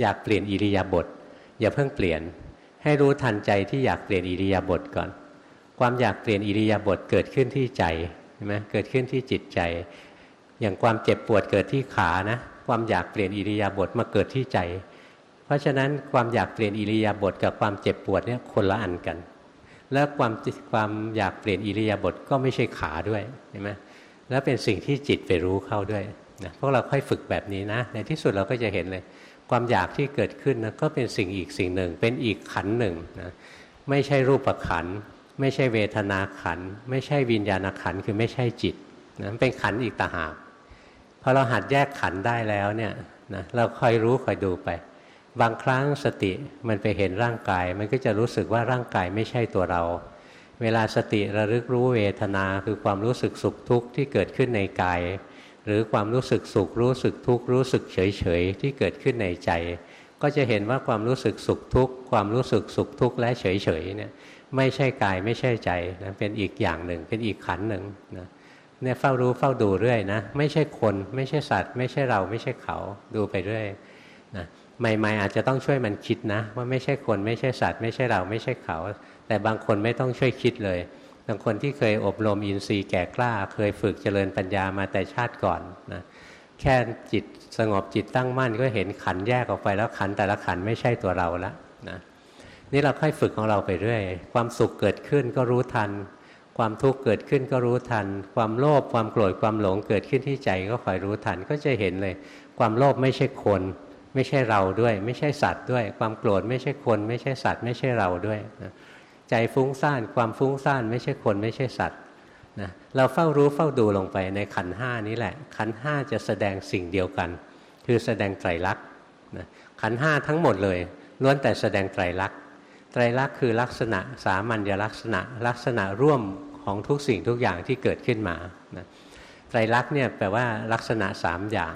อยากเปลี่ยนอิริยาบถอย่าเพิ่งเปลี่ยน ให้รู้ทันใจที่อยากเปลี่ยนอิริยาบถก่อน ความอยากเปลี่ยนอิริยาบถเกิดขึ้นที่ใจใช่ไหมเกิดขึ้นที่จิตใจ อย่างความเจ็บปวดเกิดที่ขานะ ความอยากเปลี่ยนอิริยาบถมาเกิดที่ใจ เพราะฉะนั้นความอยากเปลี่ยนอิริยาบถกับความเจ็บปวดเนี่ยคนละอันกัน แล้วความความอยากเปลี่ยนอิริยาบถก็ไม่ใช่ขาด้วยเห็นไหม แล้วเป็นสิ่งที่จิตไปรู้เข้าด้วยนะพวกเราค่อยฝึกแบบนี้นะ ในที่สุดเราก็จะเห็นเลย ความอยากที่เกิดขึ้นนะก็เป็นสิ่งอีกสิ่งหนึ่ง เป็นอีกขันหนึ่งนะไม่ใช่รูปขัน ไม่ใช่เวทนาขัน ไม่ใช่วิญญาณขันคือไม่ใช่จิตนะเป็นขันอีกต่างหากพอเราหัดแยกขันได้แล้วเนี่ยนะเราคอยรู้คอยดูไป บางครั้งสติมันไปเห็นร่างกาย มันก็จะรู้สึกว่าร่างกายไม่ใช่ตัวเรา เวลาสติระลึกรู้เวทนาคือความรู้สึกสุขทุกข์ที่เกิดขึ้นในกาย หรือความรู้สึกสุขรู้สึกทุกข์รู้สึกเฉยเฉยที่เกิดขึ้นในใจ ก็จะเห็นว่าความรู้สึกสุขทุกข์ความรู้สึกสุขทุกข์และเฉยเฉยเนี่ยไม่ใช่กายไม่ใช่ใจนะเป็นอีกอย่างหนึ่งเป็นอีกขันหนึ่งนะเนี่ยเฝ้ารู้เฝ้าดูเรื่อยนะไม่ใช่คนไม่ใช่สัตว์ ไม่ใช่เราไม่ใช่เขาดูไปเรื่อยนะใหม่ๆอาจจะต้องช่วยมันคิดนะ ว่าไม่ใช่คนไม่ใช่สัตว์ ไม่ใช่เราไม่ใช่เขา แต่บางคนไม่ต้องช่วยคิดเลย บางคนที่เคยอบรมอินทรีย์แก่กล้า เคยฝึกเจริญปัญญามาแต่ชาติก่อนนะแค่จิตสงบจิตตั้งมั่นก็เห็นขันแยกออกไปแล้วขันแต่ละขันไม่ใช่ตัวเราละนะนี่เราค่อยฝึกของเราไปเรื่อยความสุขเกิดขึ้นก็รู้ทัน ความทุกข์เกิดขึ้นก็รู้ทัน ความโลภความโกรธความหลงเกิดขึ้นที่ใจก็คอยรู้ทันก็จะเห็นเลย ความโลภไม่ใช่คน ไม่ใช่เราด้วย ไม่ใช่สัตว์ด้วย ความโกรธไม่ใช่คน ไม่ใช่สัตว์ ไม่ใช่เราด้วยนะ ใจฟุ้งซ่าน ความฟุ้งซ่านไม่ใช่คนไม่ใช่สัตว์นะเราเฝ้ารู้เฝ้าดูลงไปในขันห้านี้แหละ ขันห้าจะแสดงสิ่งเดียวกัน คือแสดงไตรลักษณ์นะขันห้าทั้งหมดเลยล้วนแต่แสดงไตรลักษณ์ไตรลักษณ์คือลักษณะสามัญลักษณะ ลักษณะร่วมของทุกสิ่งทุกอย่างที่เกิดขึ้นมานะไตรลักษณ์เนี่ยแปลว่าลักษณะสามอย่าง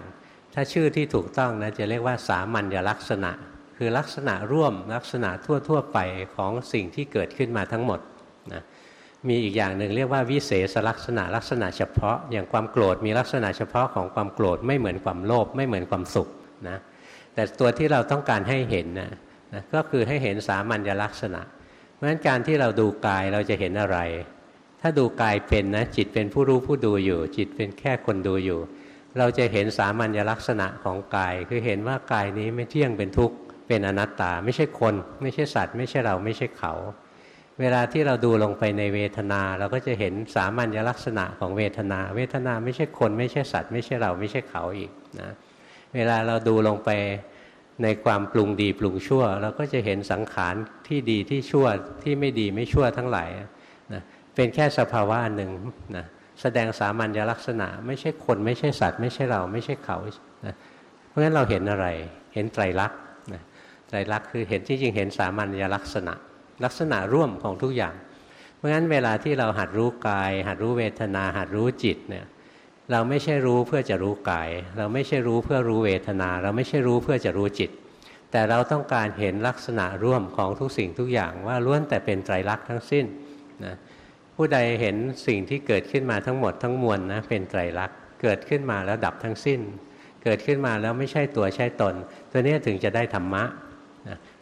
ถ้าชื่อที่ถูกต้องนะจะเรียกว่าสามัญลักษณะ คือลักษณะร่วมลักษณะทั่วๆไปของสิ่งที่เกิดขึ้นมาทั้งหมดนะมีอีกอย่างหนึ่งเรียกว่าวิเศษลักษณะลักษณะเฉพาะ อย่างความโกรธมีลักษณะเฉพาะของความโกรธไม่เหมือนความโลภไม่เหมือนความสุขนะแต่ตัวที่เราต้องการให้เห็นนะนะก็คือให้เห็นสามัญลักษณะ เพราะฉะนั้นการที่เราดูกายเราจะเห็นอะไร ถ้าดูกายเป็นนะจิตเป็นผู้รู้ผู้ดูอยู่ จิตเป็นแค่คนดูอยู่ เราจะเห็นสามัญลักษณะของกาย คือเห็นว่ากายนี้ไม่เที่ยงเป็นทุกข์ เป็นอนัตตาไม่ใช่คน ไม่ใช่สัตว์ ไม่ใช่เราไม่ใช่เขา เวลาที่เราดูลงไปในเวทนา เราก็จะเห็นสามัญลักษณะของเวทนา เวทนาไม่ใช่คน ไม่ใช่สัตว์ ไม่ใช่เราไม่ใช่เขาอีกนะเวลาเราดูลงไปในความปรุงดีปรุงชั่ว เราก็จะเห็นสังขารที่ดีที่ชั่วที่ไม่ดีไม่ชั่วทั้งหลายนะเป็นแค่สภาวะหนึ่งนะแสดงสามัญลักษณะ ไม่ใช่คนไม่ใช่สัตว์ ไม่ใช่เราไม่ใช่เขานะเพราะฉะนั้นเราเห็นอะไร เห็นไตรลักษณ์ ไตรลักษณ์คือเห็นที่จริงเห็นสามัญลักษณะ ลักษณะร่วมของทุกอย่าง เพราะฉะนั้นเวลาที่เราหัดรู้กาย หัดรู้เวทนา หัดรู้จิตเนี่ยเราไม่ใช่รู้เพื่อจะรู้กาย เราไม่ใช่รู้เพื่อรู้เวทนา เราไม่ใช่รู้เพื่อจะรู้จิต แต่เราต้องการเห็นลักษณะร่วมของทุกสิ่งทุกอย่างว่าล้วนแต่เป็นไตรลักษณ์ทั้งสิ้นนะผู้ใดเห็นสิ่งที่เกิดขึ้นมาทั้งหมดทั้งมวลนะเป็นไตรลักษณ์เกิดขึ้นมาแล้วดับทั้งสิ้น เกิดขึ้นมาแล้วไม่ใช่ตัวใช่ตน ตัวนี้ถึงจะได้ธรรมะ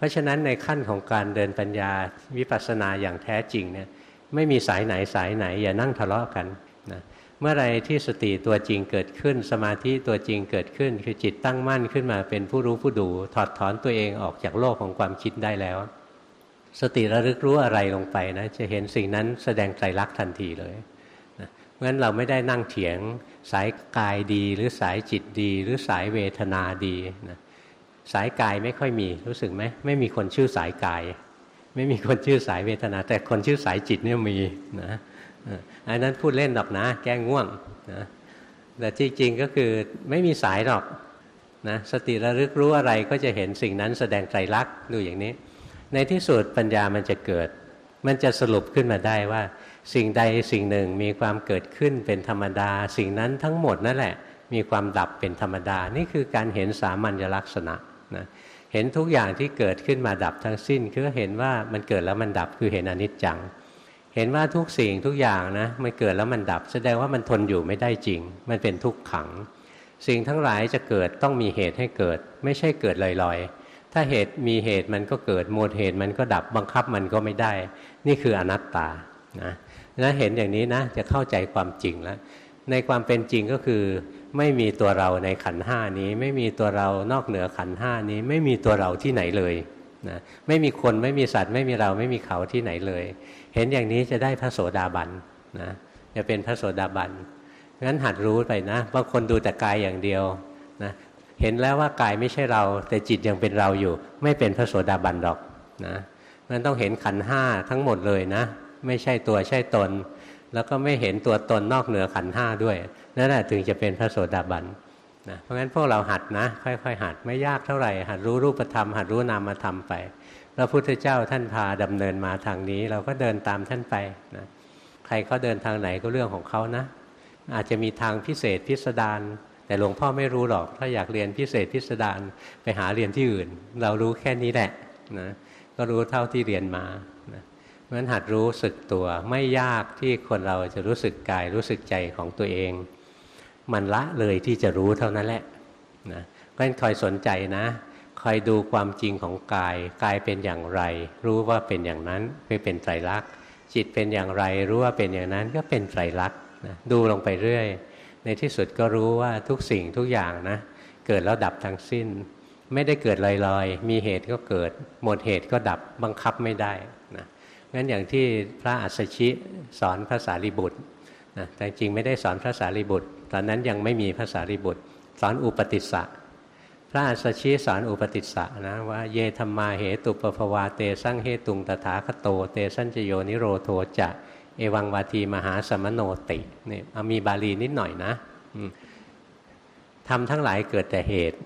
ราะฉะนั้นในขั้นของการเดินปัญญาวิปัสสนาอย่างแท้จริงเนี่ยไม่มีสายไหนสายไหน อย่านั่งทะเลาะกันนะเมื่อไรที่สติตัวจริงเกิดขึ้น สมาธิตัวจริงเกิดขึ้น คือจิตตั้งมั่นขึ้นมาเป็นผู้รู้ผู้ดูถอดถอนตัวเองออกจากโลกของความคิดได้แล้ว สติระลึกรู้อะไรลงไปนะจะเห็นสิ่งนั้นแสดงไตรลักษณ์ทันทีเลยนะเพราะฉะนั้นเราไม่ได้นั่งเถียงสายกายดี หรือสายจิตดี หรือสายเวทนาดีนะ สายกายไม่ค่อยมีรู้สึกไหมไม่มีคนชื่อสายกาย ไม่มีคนชื่อสายเวทนา แต่คนชื่อสายจิตเนี่ยมีนะอันนั้นพูดเล่นหรอกนะ แก้ง่วงนะแต่จริงๆก็คือไม่มีสายหรอกนะสติระลึกรู้อะไรก็จะเห็นสิ่งนั้นแสดงไตรลักษณ์ดูอย่างนี้ ในที่สุดปัญญามันจะเกิด มันจะสรุปขึ้นมาได้ว่า สิ่งใดสิ่งหนึ่งมีความเกิดขึ้นเป็นธรรมดา สิ่งนั้นทั้งหมดนั่นแหละ มีความดับเป็นธรรมดา นี่คือการเห็นสามัญลักษณะ นะเห็นทุกอย่างที่เกิดขึ้นมาดับทั้งสิ้นคือเห็นว่ามันเกิดแล้วมันดับคือเห็นอนิจจัง เห็นว่าทุกสิ่งทุกอย่างนะมันเกิดแล้วมันดับ แสดงว่ามันทนอยู่ไม่ได้จริง มันเป็นทุกขัง สิ่งทั้งหลายจะเกิดต้องมีเหตุให้เกิด ไม่ใช่เกิดลอยๆ ถ้าเหตุมีเหตุมันก็เกิดหมดเหตุมันก็ดับบังคับมันก็ไม่ได้ นี่คืออนัตตานะนะเห็นอย่างนี้นะจะเข้าใจความจริงแล้วในความเป็นจริงก็คือ ไม่มีตัวเราในขันห้านี้ ไม่มีตัวเรานอกเหนือขันห้านี้ ไม่มีตัวเราที่ไหนเลยนะไม่มีคนไม่มีสัตว์ ไม่มีเราไม่มีเขาที่ไหนเลย เห็นอย่างนี้จะได้พระโสดาบันนะจะเป็นพระโสดาบันงั้นหัดรู้ไปนะบางคนดูแต่กายอย่างเดียวนะเห็นแล้วว่ากายไม่ใช่เรา แต่จิตยังเป็นเราอยู่ ไม่เป็นพระโสดาบันหรอกนะมันต้องเห็นขันห้าทั้งหมดเลยนะ ไม่ใช่ตัวใช่ตน แล้วก็ไม่เห็นตัวตนนอกเหนือขันห้าด้วย นั่นแหละถึงจะเป็นพระโสดาบันนะเพราะงั้นพวกเราหัดนะ ค่อยๆหัดไม่ยากเท่าไหร่ หัดรู้รูปธรรมหัดรู้นามธรรมไปพระพุทธเจ้าท่านพาดำเนินมาทางนี้ เราก็เดินตามท่านไปนะใครเขาเดินทางไหนก็เรื่องของเขานะ อาจจะมีทางพิเศษพิสดารแต่หลวงพ่อไม่รู้หรอก ถ้าอยากเรียนพิเศษพิสดารไปหาเรียนที่อื่น เรารู้แค่นี้แหละนะก็รู้เท่าที่เรียนมานะเพราะฉะนั้นหัดรู้สึกตัวไม่ยากที่คนเราจะรู้สึกกายรู้สึกใจของตัวเอง มันละเลยที่จะรู้เท่านั้นแหละนะก็คอยสนใจนะคอยดูความจริงของกาย กายเป็นอย่างไร รู้ว่าเป็นอย่างนั้นไม่เป็นไตรลักษณ์จิตเป็นอย่างไรรู้ว่าเป็นอย่างนั้นก็เป็นไตรลักษณ์นะดูลงไปเรื่อย ในที่สุดก็รู้ว่าทุกสิ่งทุกอย่างนะ เกิดแล้วดับทั้งสิ้น ไม่ได้เกิดลอยๆ มีเหตุก็เกิด หมดเหตุก็ดับบังคับไม่ได้นะงั้นอย่างที่พระอัสสชิสอนภาษาลิบุตรนะแต่จริงไม่ได้สอนภาษาลิบุตร ตอนนั้นยังไม่มีภาษาลิบุตร สอนอุปติสสะพระอัสชีสอนอุปติสสะนะว่าเยธรรมาเหตุปภวาเตสังเหตุงตถาคโต เตสัญจโยนิโรโทจะเอวังวาทีมหาสมโนตินี่มีบาลีนิดหน่อยนะทำทั้งหลายเกิดแต่เหตุ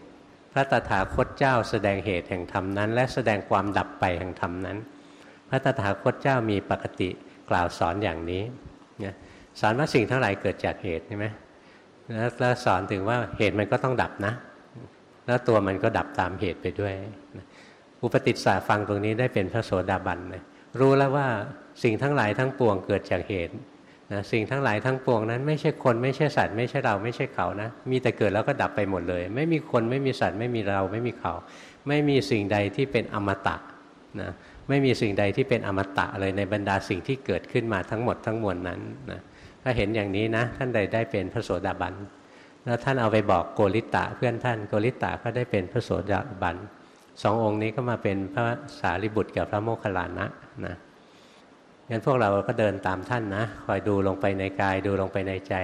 พระตถาคตเจ้าแสดงเหตุแห่งธรรมนั้น และแสดงความดับไปแห่งธรรมนั้น พระตถาคตเจ้ามีปกติกล่าวสอนอย่างนี้สอนว่าสิ่งทั้งหลายเกิดจากเหตุใช่ไหม แล้วสอนถึงว่าเหตุมันก็ต้องดับนะ แล้วตัวมันก็ดับตามเหตุไปด้วย อุปติสสะฟังตรงนี้ได้เป็นพระโสดาบันเลยรู้แล้วว่าสิ่งทั้งหลายทั้งปวงเกิดจากเหตุนะสิ่งทั้งหลายทั้งปวงนั้นไม่ใช่คนไม่ใช่สัตว์ไม่ใช่เราไม่ใช่เขานะมีแต่เกิดแล้วก็ดับไปหมดเลย ไม่มีคนไม่มีสัตว์ไม่มีเราไม่มีเขา ไม่มีสิ่งใดที่เป็นอมตะนะไม่มีสิ่งใดที่เป็นอมตะเลยในบรรดาสิ่งที่เกิดขึ้นมาทั้งหมดทั้งมวลนั้นนะ ถ้าเห็นอย่างนี้นะ ท่านใดได้เป็นพระโสดาบันแล้วท่านเอาไปบอกโกริตะเพื่อนท่านโกริตะก็ได้เป็นพระโสดาบันสององค์นี้ก็มาเป็นพระสารีบุตรกับพระโมคคัลลานะนะงั้นพวกเราก็เดินตามท่านนะ คอยดูลงไปในกาย ดูลงไปในใจ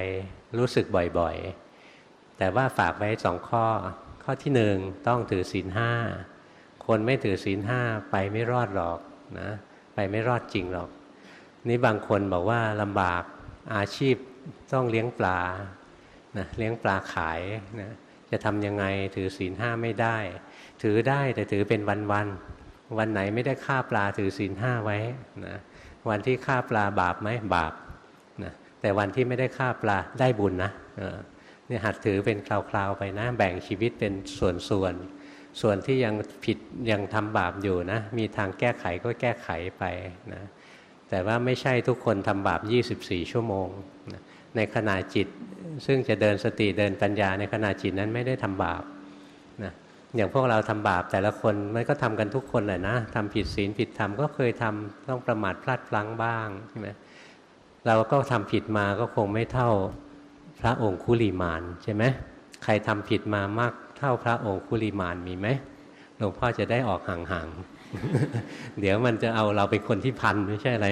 รู้สึกบ่อยๆ แต่ว่าฝากไว้สองข้อ ข้อที่หนึ่งต้องถือศีลห้าคนไม่ถือศีลห้าไปไม่รอดหรอกนะ ไปไม่รอดจริงหรอก นี่บางคนบอกว่าลำบาก อาชีพต้องเลี้ยงปลานะเลี้ยงปลาขายนะจะทำยังไงถือศีลห้าไม่ได้ ถือได้แต่ถือเป็นวันวันวันไหนไม่ได้ฆ่าปลาถือศีลห้าไว้นะวันที่ฆ่าปลาบาปไหมบาปนะแต่วันที่ไม่ได้ฆ่าปลาได้บุญนะเนี่ยหัดถือเป็นคราวๆไปนะ แบ่งชีวิตเป็นส่วนๆส่วนที่ยังผิดยังทำบาปอยู่นะ มีทางแก้ไขก็แก้ไขไปนะ แต่ว่าไม่ใช่ทุกคนทำบาป 24 ชั่วโมง ในขณะจิตซึ่งจะเดินสติเดินปัญญาในขณะจิตนั้นไม่ได้ทำบาปนะอย่างพวกเราทำบาปแต่ละคนมันก็ทำกันทุกคนแหละนะทำผิดศีลผิดธรรมก็เคยทำต้องประมาทพลาดพลั้งบ้างใช่ไหมเราก็ทำผิดมาก็คงไม่เท่าพระองคุลีมานใช่ไหมใครทำผิดมามากเท่าพระองค์คุลีมานมีไหมหลวงพ่อจะได้ออกห่างๆ เดี๋ยวมันจะเอาเราเป็นคนที่พันไม่ใช่อะไร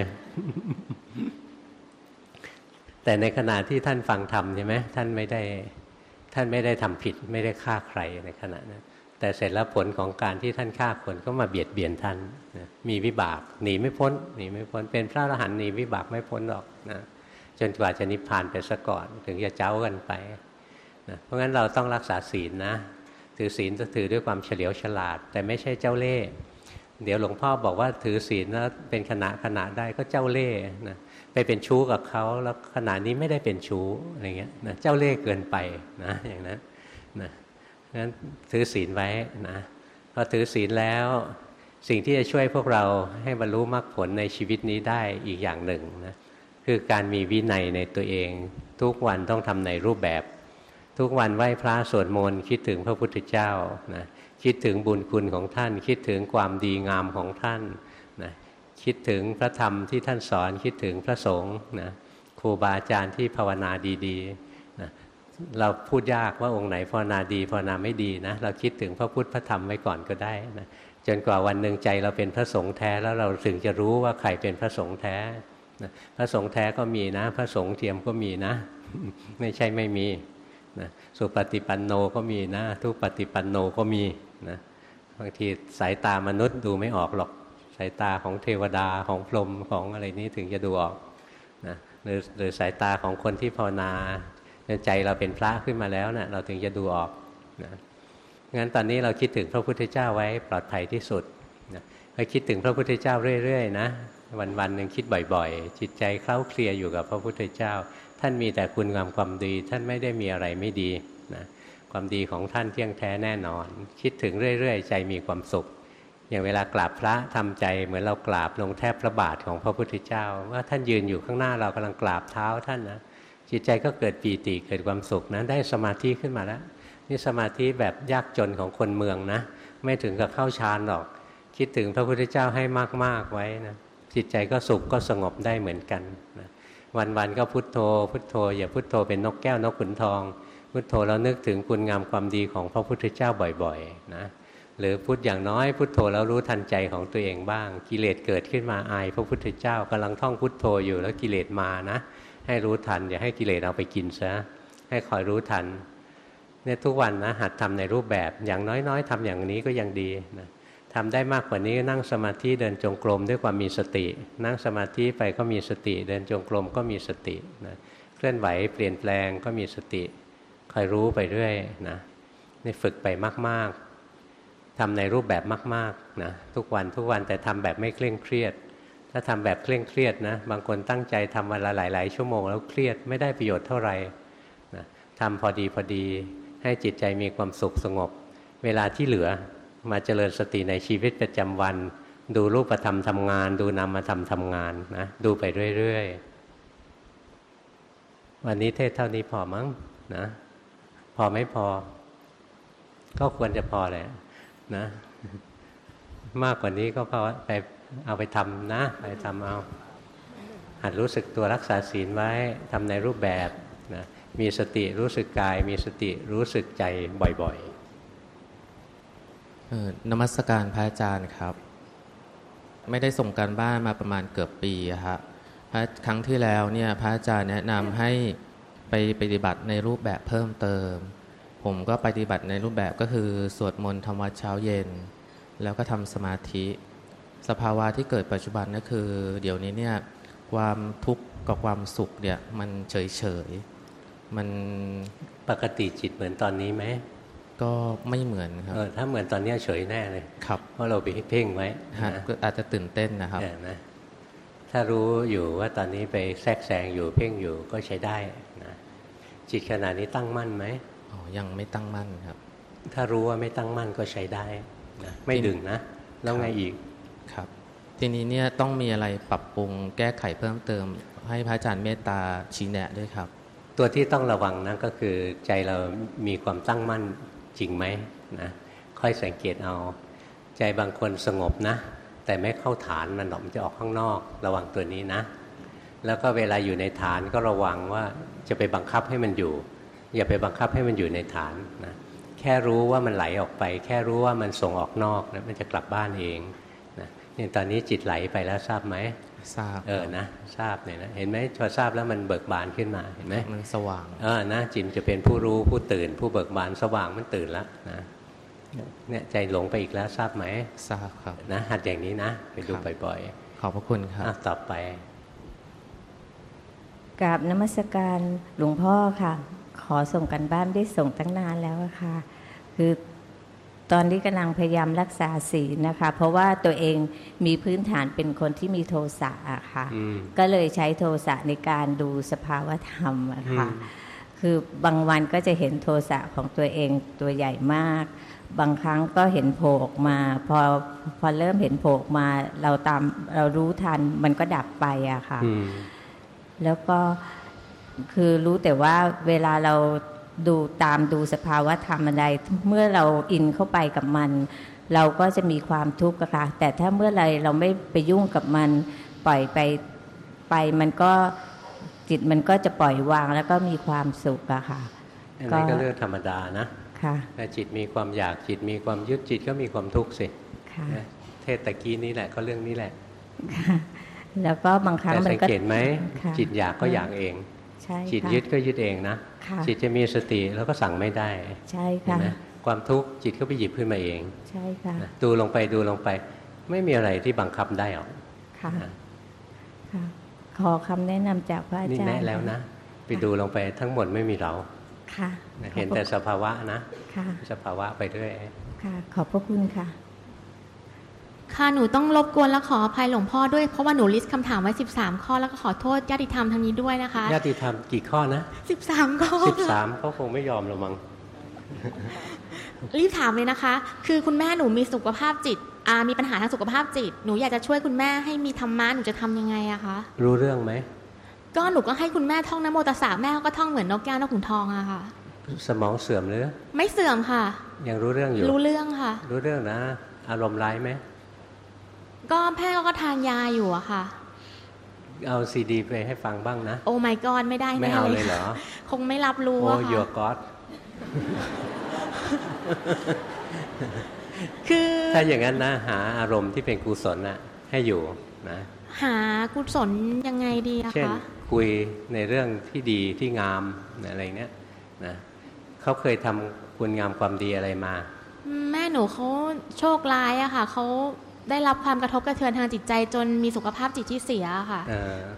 แต่ในขณะที่ท่านฟังธรรมใช่ไหมท่านไม่ได้ท่านไม่ได้ทำผิดไม่ได้ฆ่าใครในขณะนั้นแต่เสร็จแล้วผลของการที่ท่านฆ่าคนก็มาเบียดเบียนท่านนะมีวิบากหนีไม่พ้นหนีไม่พ้นเป็นพระอรหันต์หนีวิบากไม่พ้นหรอกนะจนกว่าจะนิพพานไปซะก่อนถึงจะเจ้ากันไปนะเพราะงั้นเราต้องรักษาศีลนะ ถือศีลจะถือด้วยความเฉลียวฉลาด แต่ไม่ใช่เจ้าเล่ห์ เดี๋ยวหลวงพ่อบอกว่าถือศีลแล้วเป็นขณะขณะได้ก็เจ้าเล่ห์นะไปเป็นชู้กับเขาแล้วขณะนี้ไม่ได้เป็นชู้อะไรเงี้ยนะเจ้าเล่ห์เกินไปนะอย่างนั้นนะงั้นถือศีลไว้นะพอถือศีลแล้วสิ่งที่จะช่วยพวกเราให้บรรลุมรรคผลในชีวิตนี้ได้อีกอย่างหนึ่งนะคือการมีวินัยในตัวเอง ทุกวันต้องทำในรูปแบบ ทุกวันไหว้พระสวดมนต์คิดถึงพระพุทธเจ้านะ คิดถึงบุญคุณของท่าน คิดถึงความดีงามของท่านนะคิดถึงพระธรรมที่ท่านสอนคิดถึงพระสงฆ์นะครูบาอาจารย์ที่ภาวนาดีๆนะเราพูดยากว่าองค์ไหนภาวนาดีภาวนาไม่ดีนะเราคิดถึงพระพุทธพระธรรมไว้ก่อนก็ได้นะจนกว่าวันหนึ่งใจเราเป็นพระสงฆ์แท้แล้วเราถึงจะรู้ว่าใครเป็นพระสงฆ์แท้นะพระสงฆ์แท้ก็มีนะ พระสงฆ์เทียมก็มีนะ ไม่ใช่ไม่มีนะสุปฏิปันโนก็มีนะ ทุปฏิปันโนก็มี นะบางทีสายตามนุษย์ดูไม่ออกหรอก สายตาของเทวดาของพรหมของอะไรนี้ถึงจะดูออกนะหรือหรือสายตาของคนที่ภาวนาใจเราเป็นพระขึ้นมาแล้วนะ่ะเราถึงจะดูออกนะงั้นตอนนี้เราคิดถึงพระพุทธเจ้าไว้ปลอดภัยที่สุดนะให้คิดถึงพระพุทธเจ้าเรื่อยๆนะวันวันหนึ่งคิดบ่อยๆ จิตใจเคล้าเคลียอยู่กับพระพุทธเจ้า ท่านมีแต่คุณงามความดี ท่านไม่ได้มีอะไรไม่ดีนะ ความดีของท่านเที่ยงแท้แน่นอน คิดถึงเรื่อย ๆ ใจมีความสุข อย่างเวลากราบพระทำใจเหมือนเรากราบลงแทบพระบาทของพระพุทธเจ้า ว่าท่านยืนอยู่ข้างหน้าเรากำลังกราบเท้าท่านนะจิตใจก็เกิดปีติเกิดความสุขนะได้สมาธิขึ้นมาแล้ว นี่สมาธิแบบยากจนของคนเมืองนะ ไม่ถึงกับเข้าฌานหรอก คิดถึงพระพุทธเจ้าให้มากๆไว้นะจิตใจก็สุขก็สงบได้เหมือนกันนะวันๆก็พุทโธ พุทโธ อย่าพุทโธเป็นนกแก้วนกขุนทอง พุทโธแล้วนึกถึงคุณงามความดีของพระพุทธเจ้าบ่อยๆนะหรือพุทอย่างน้อยพุทโธแล้วรู้ทันใจของตัวเองบ้าง กิเลสเกิดขึ้นมาอายพระพุทธเจ้ากำลังท่องพุทโธอยู่แล้วกิเลสมานะ ให้รู้ทันอย่าให้กิเลสเอาไปกินซะให้คอยรู้ทันเนี่ยทุกวันนะหัดทำในรูปแบบอย่างน้อยๆทำอย่างนี้ก็ยังดีนะทำได้มากกว่านี้นั่งสมาธิเดินจงกรมด้วยความมีสติ นั่งสมาธิไปก็มีสติ เดินจงกรมก็มีสตินะเคลื่อนไหวเปลี่ยนแปลงก็มีสติ คอยรู้ไปเรื่อยนะนี่ฝึกไปมาก ๆทำในรูปแบบมากๆนะทุกวันทุกวันแต่ทำแบบไม่เคร่งเครียด ถ้าทำแบบเคร่งเครียดนะบางคนตั้งใจทำวันละหลาย ๆ ชั่วโมงแล้วเครียดไม่ได้ประโยชน์เท่าไหร่นะทำพอดีพอดีให้จิตใจมีความสุขสงบ เวลาที่เหลือมาเจริญสติในชีวิตประจำวัน ดูรูปธรรมทำงาน ดูนามธรรมทำงานนะดูไปเรื่อย ๆ วันนี้เทศเท่านี้พอมั้งนะ อไม่พอ ก็ควรจะพอแหละนะ มากกว่านี้ก็พอไปเอาไปทำนะ ไปทำเอา หัดรู้สึกตัวรักษาศีลไว้ทำในรูปแบบนะมีสติรู้สึกกาย มีสติรู้สึกใจบ่อยๆนมัสการพระอาจารย์ครับ ไม่ได้ส่งการบ้านมาประมาณเกือบปีฮะพระครั้งที่แล้วเนี่ยพระอาจารย์แนะนำให้ ไปปฏิบัติในรูปแบบเพิ่มเติม ผมก็ปฏิบัติในรูปแบบก็คือ สวดมนต์ทำวัดเช้าเย็น แล้วก็ทำสมาธิ สภาวะที่เกิดปัจจุบันก็คือ เดี๋ยวนี้เนี่ยความทุกข์กับความสุขเนี่ยมันเฉยเฉยมันปกติจิตเหมือนตอนนี้ไหมก็ไม่เหมือนครับเออถ้าเหมือนตอนนี้เฉยแน่เลยครับเพราะเราไปเพ่งไว้ก็อาจจะตื่นเต้นนะครับนะถ้ารู้อยู่ว่าตอนนี้ไปแทรกแซงอยู่เพ่งอยู่ก็ใช้ได้นะ จิตขณะนี้ตั้งมั่นไหมอ๋อยังไม่ตั้งมั่นครับ ถ้ารู้ว่าไม่ตั้งมั่นก็ใช้ได้นะไม่ดึงนะ แล้วไงอีกครับ ทีนี้เนี่ยต้องมีอะไรปรับปรุงแก้ไขเพิ่มเติม ให้พระอาจารย์เมตตาชี้แนะด้วยครับ ตัวที่ต้องระวังนะก็คือใจเรามีความตั้งมั่นจริงไหมนะค่อยสังเกตเอา ใจบางคนสงบนะ แต่ไม่เข้าฐานมันหรอกมันจะออกข้างนอก ระวังตัวนี้นะ แล้วก็เวลาอยู่ในฐานก็ระวังว่าจะไปบังคับให้มันอยู่ อย่าไปบังคับให้มันอยู่ในฐานนะแค่รู้ว่ามันไหลออกไป แค่รู้ว่ามันส่งออกนอกนะมันจะกลับบ้านเองนะเนี่ยตอนนี้จิตไหลไปแล้วทราบไหมทราบเออนะทราบเนี่ยนะเห็นไหมพอทราบแล้วมันเบิกบานขึ้นมาเห็นไหมมันสว่างเออนะจิตจะเป็นผู้รู้ผู้ตื่น ผู้เบิกบานสว่างมันตื่นแล้วนะเนี่ยใจหลงไปอีกแล้วทราบไหมทราบครับนะหัดอย่างนี้นะไปดูบ่อยๆขอบพระคุณครับต่อไป กราบนมัสการหลวงพ่อค่ะ ขอส่งกันบ้านได้ส่งตั้งนานแล้วค่ะ คือตอนนี้กำลังพยายามรักษาศีลนะคะ เพราะว่าตัวเองมีพื้นฐานเป็นคนที่มีโทสะอะค่ะ ก็เลยใช้โทสะในการดูสภาวธรรมอะค่ะ คือบางวันก็จะเห็นโทสะของตัวเองตัวใหญ่มาก บางครั้งก็เห็นโผล่ออกมา พอพอเริ่มเห็นโผล่ออกมาเราตามเรารู้ทันมันก็ดับไปอะค่ะ แล้วก็คือรู้แต่ว่าเวลาเราดูตามดูสภาวะธรรมอะไร เมื่อเราอินเข้าไปกับมัน เราก็จะมีความทุกข์ค่ะ แต่ถ้าเมื่อไรเราไม่ไปยุ่งกับมัน ปล่อยไปไปมันก็จิตมันก็จะปล่อยวางแล้วก็มีความสุขอะค่ะอันนี้ก็เรื่องธรรมดานะแต่จิตมีความอยากจิตมีความยึดจิตก็มีความทุกข์สิเทศตะกี้นี้แหละก็เรื่องนี้แหละ แล้วก็บางครั้งมันก็สังเกตไหมจิตอยากก็อยากเองจิตยึดก็ยึดเองนะจิตจะมีสติแล้วก็สั่งไม่ได้ ใช่ค่ะความทุกข์จิตก็ไปหยิบขึ้นมาเอง ใช่ค่ะดูลงไปดูลงไป ไม่มีอะไรที่บังคับได้หรอกค่ะขอคำแนะนำจากพระอาจารย์นี่แน่แล้วนะ ไปดูลงไปทั้งหมดไม่มีเราค่ะ เห็นแต่สภาวะนะค่ะสภาวะไปด้วยค่ะ ขอบพระคุณค่ะ ค่ะหนูต้องรบกวนและขออภัยหลวงพ่อด้วยเพราะว่าหนูลิสต์คำถามไว้ 13 ข้อแล้วก็ขอโทษญาติธรรมทางนี้ด้วยนะคะญาติธรรมกี่ข้อนะ 13 ข้อ13เขาคงไม่ยอมหรอกมั้งรีบถามเลยนะคะ คือคุณแม่หนูมีสุขภาพจิตมีปัญหาทางสุขภาพจิต หนูอยากจะช่วยคุณแม่ให้มีธรรมะหนูจะทำยังไงอะคะ รู้เรื่องไหม ก็หนูก็ให้คุณแม่ท่องนโมตัสสะแม่ก็ท่องเหมือนนกแก้วนกขุนทองอะค่ะ สมองเสื่อมหรือ ไม่เสื่อมค่ะ ยังรู้เรื่องอยู่ รู้เรื่องค่ะ รู้เรื่องนะ อารมณ์ร้ายไหม ก็แพทย์ก็ทานยาอยู่อะค่ะ เอาซีดีไปให้ฟังบ้างนะ โอ้ไม่กอนไม่ได้ไม่เอาเลยเหรอ คงไม่รับรู้โอ้ยอก็อดคือถ้าอย่างนั้นนะ หาอารมณ์ที่เป็นกุศลนะให้อยู่นะ หากุศลยังไงดีอะคะคุยในเรื่องที่ดีที่งามอะไรเนี้ยนะเขาเคยทำคุณงามความดีอะไรมา แม่หนูเขาโชคร้ายอะค่ะเขา ได้รับความกระทบกระเทือนทางจิตใจจนมีสุขภาพจิตที่เสียค่ะ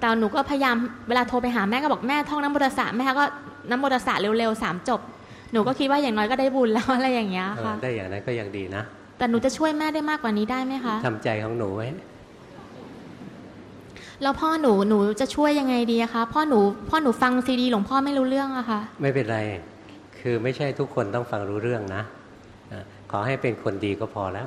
แต่หนูก็พยายามเวลาโทรไปหาแม่ก็บอกแม่ท่องน้ำมรสะแม่ก็น้ำมรสะเร็วๆสามจบ หนูก็คิดว่าอย่างน้อยก็ได้บุญแล้วอะไรอย่างเงี้ยค่ะได้อย่างนั้นก็ยังดีนะ แต่หนูจะช่วยแม่ได้มากกว่านี้ได้ไหมคะทำใจของหนูไว้แล้วพ่อหนูหนูจะช่วยยังไงดีอะคะพ่อหนูพ่อหนูฟังซีดีหลวงพ่อไม่รู้เรื่องอะคะไม่เป็นไร คือไม่ใช่ทุกคนต้องฟังรู้เรื่องนะขอให้เป็นคนดีก็พอแล้ว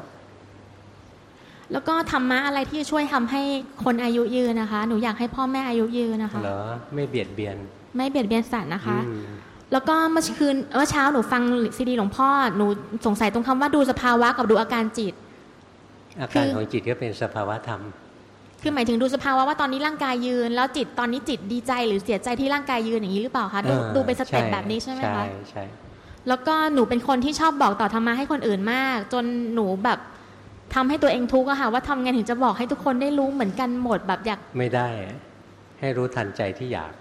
แล้วก็ธรรมะอะไรที่จะช่วยทำให้คนอายุยืนนะคะ หนูอยากให้พ่อแม่อายุยืนนะคะเหรอไม่เบียดเบียน ไม่เบียดเบียนสัตว์นะคะ แล้วก็เมื่อคืนเมื่อเช้าหนูฟังซีดีหลวงพ่อหนูสงสัยตรงคำว่าดูสภาวะกับดูอาการจิต อาการของจิตก็เป็นสภาวะธรรม คือหมายถึงดูสภาวะว่าตอนนี้ร่างกายยืน แล้วจิตตอนนี้จิตดีใจหรือเสียใจที่ร่างกายยืนอย่างนี้หรือเปล่าคะดูดูเป็นสเต็ปแบบนี้ใช่ไหมคะใช่ใช่แล้วก็หนูเป็นคนที่ชอบบอกต่อธรรมะให้คนอื่นมาก จนหนูแบบ ทำให้ตัวเองทุกข์อะค่ะว่าทำไงถึงจะบอกให้ทุกคนได้รู้เหมือนกันหมดแบบอยากไม่ได้ ให้รู้ทันใจที่อยาก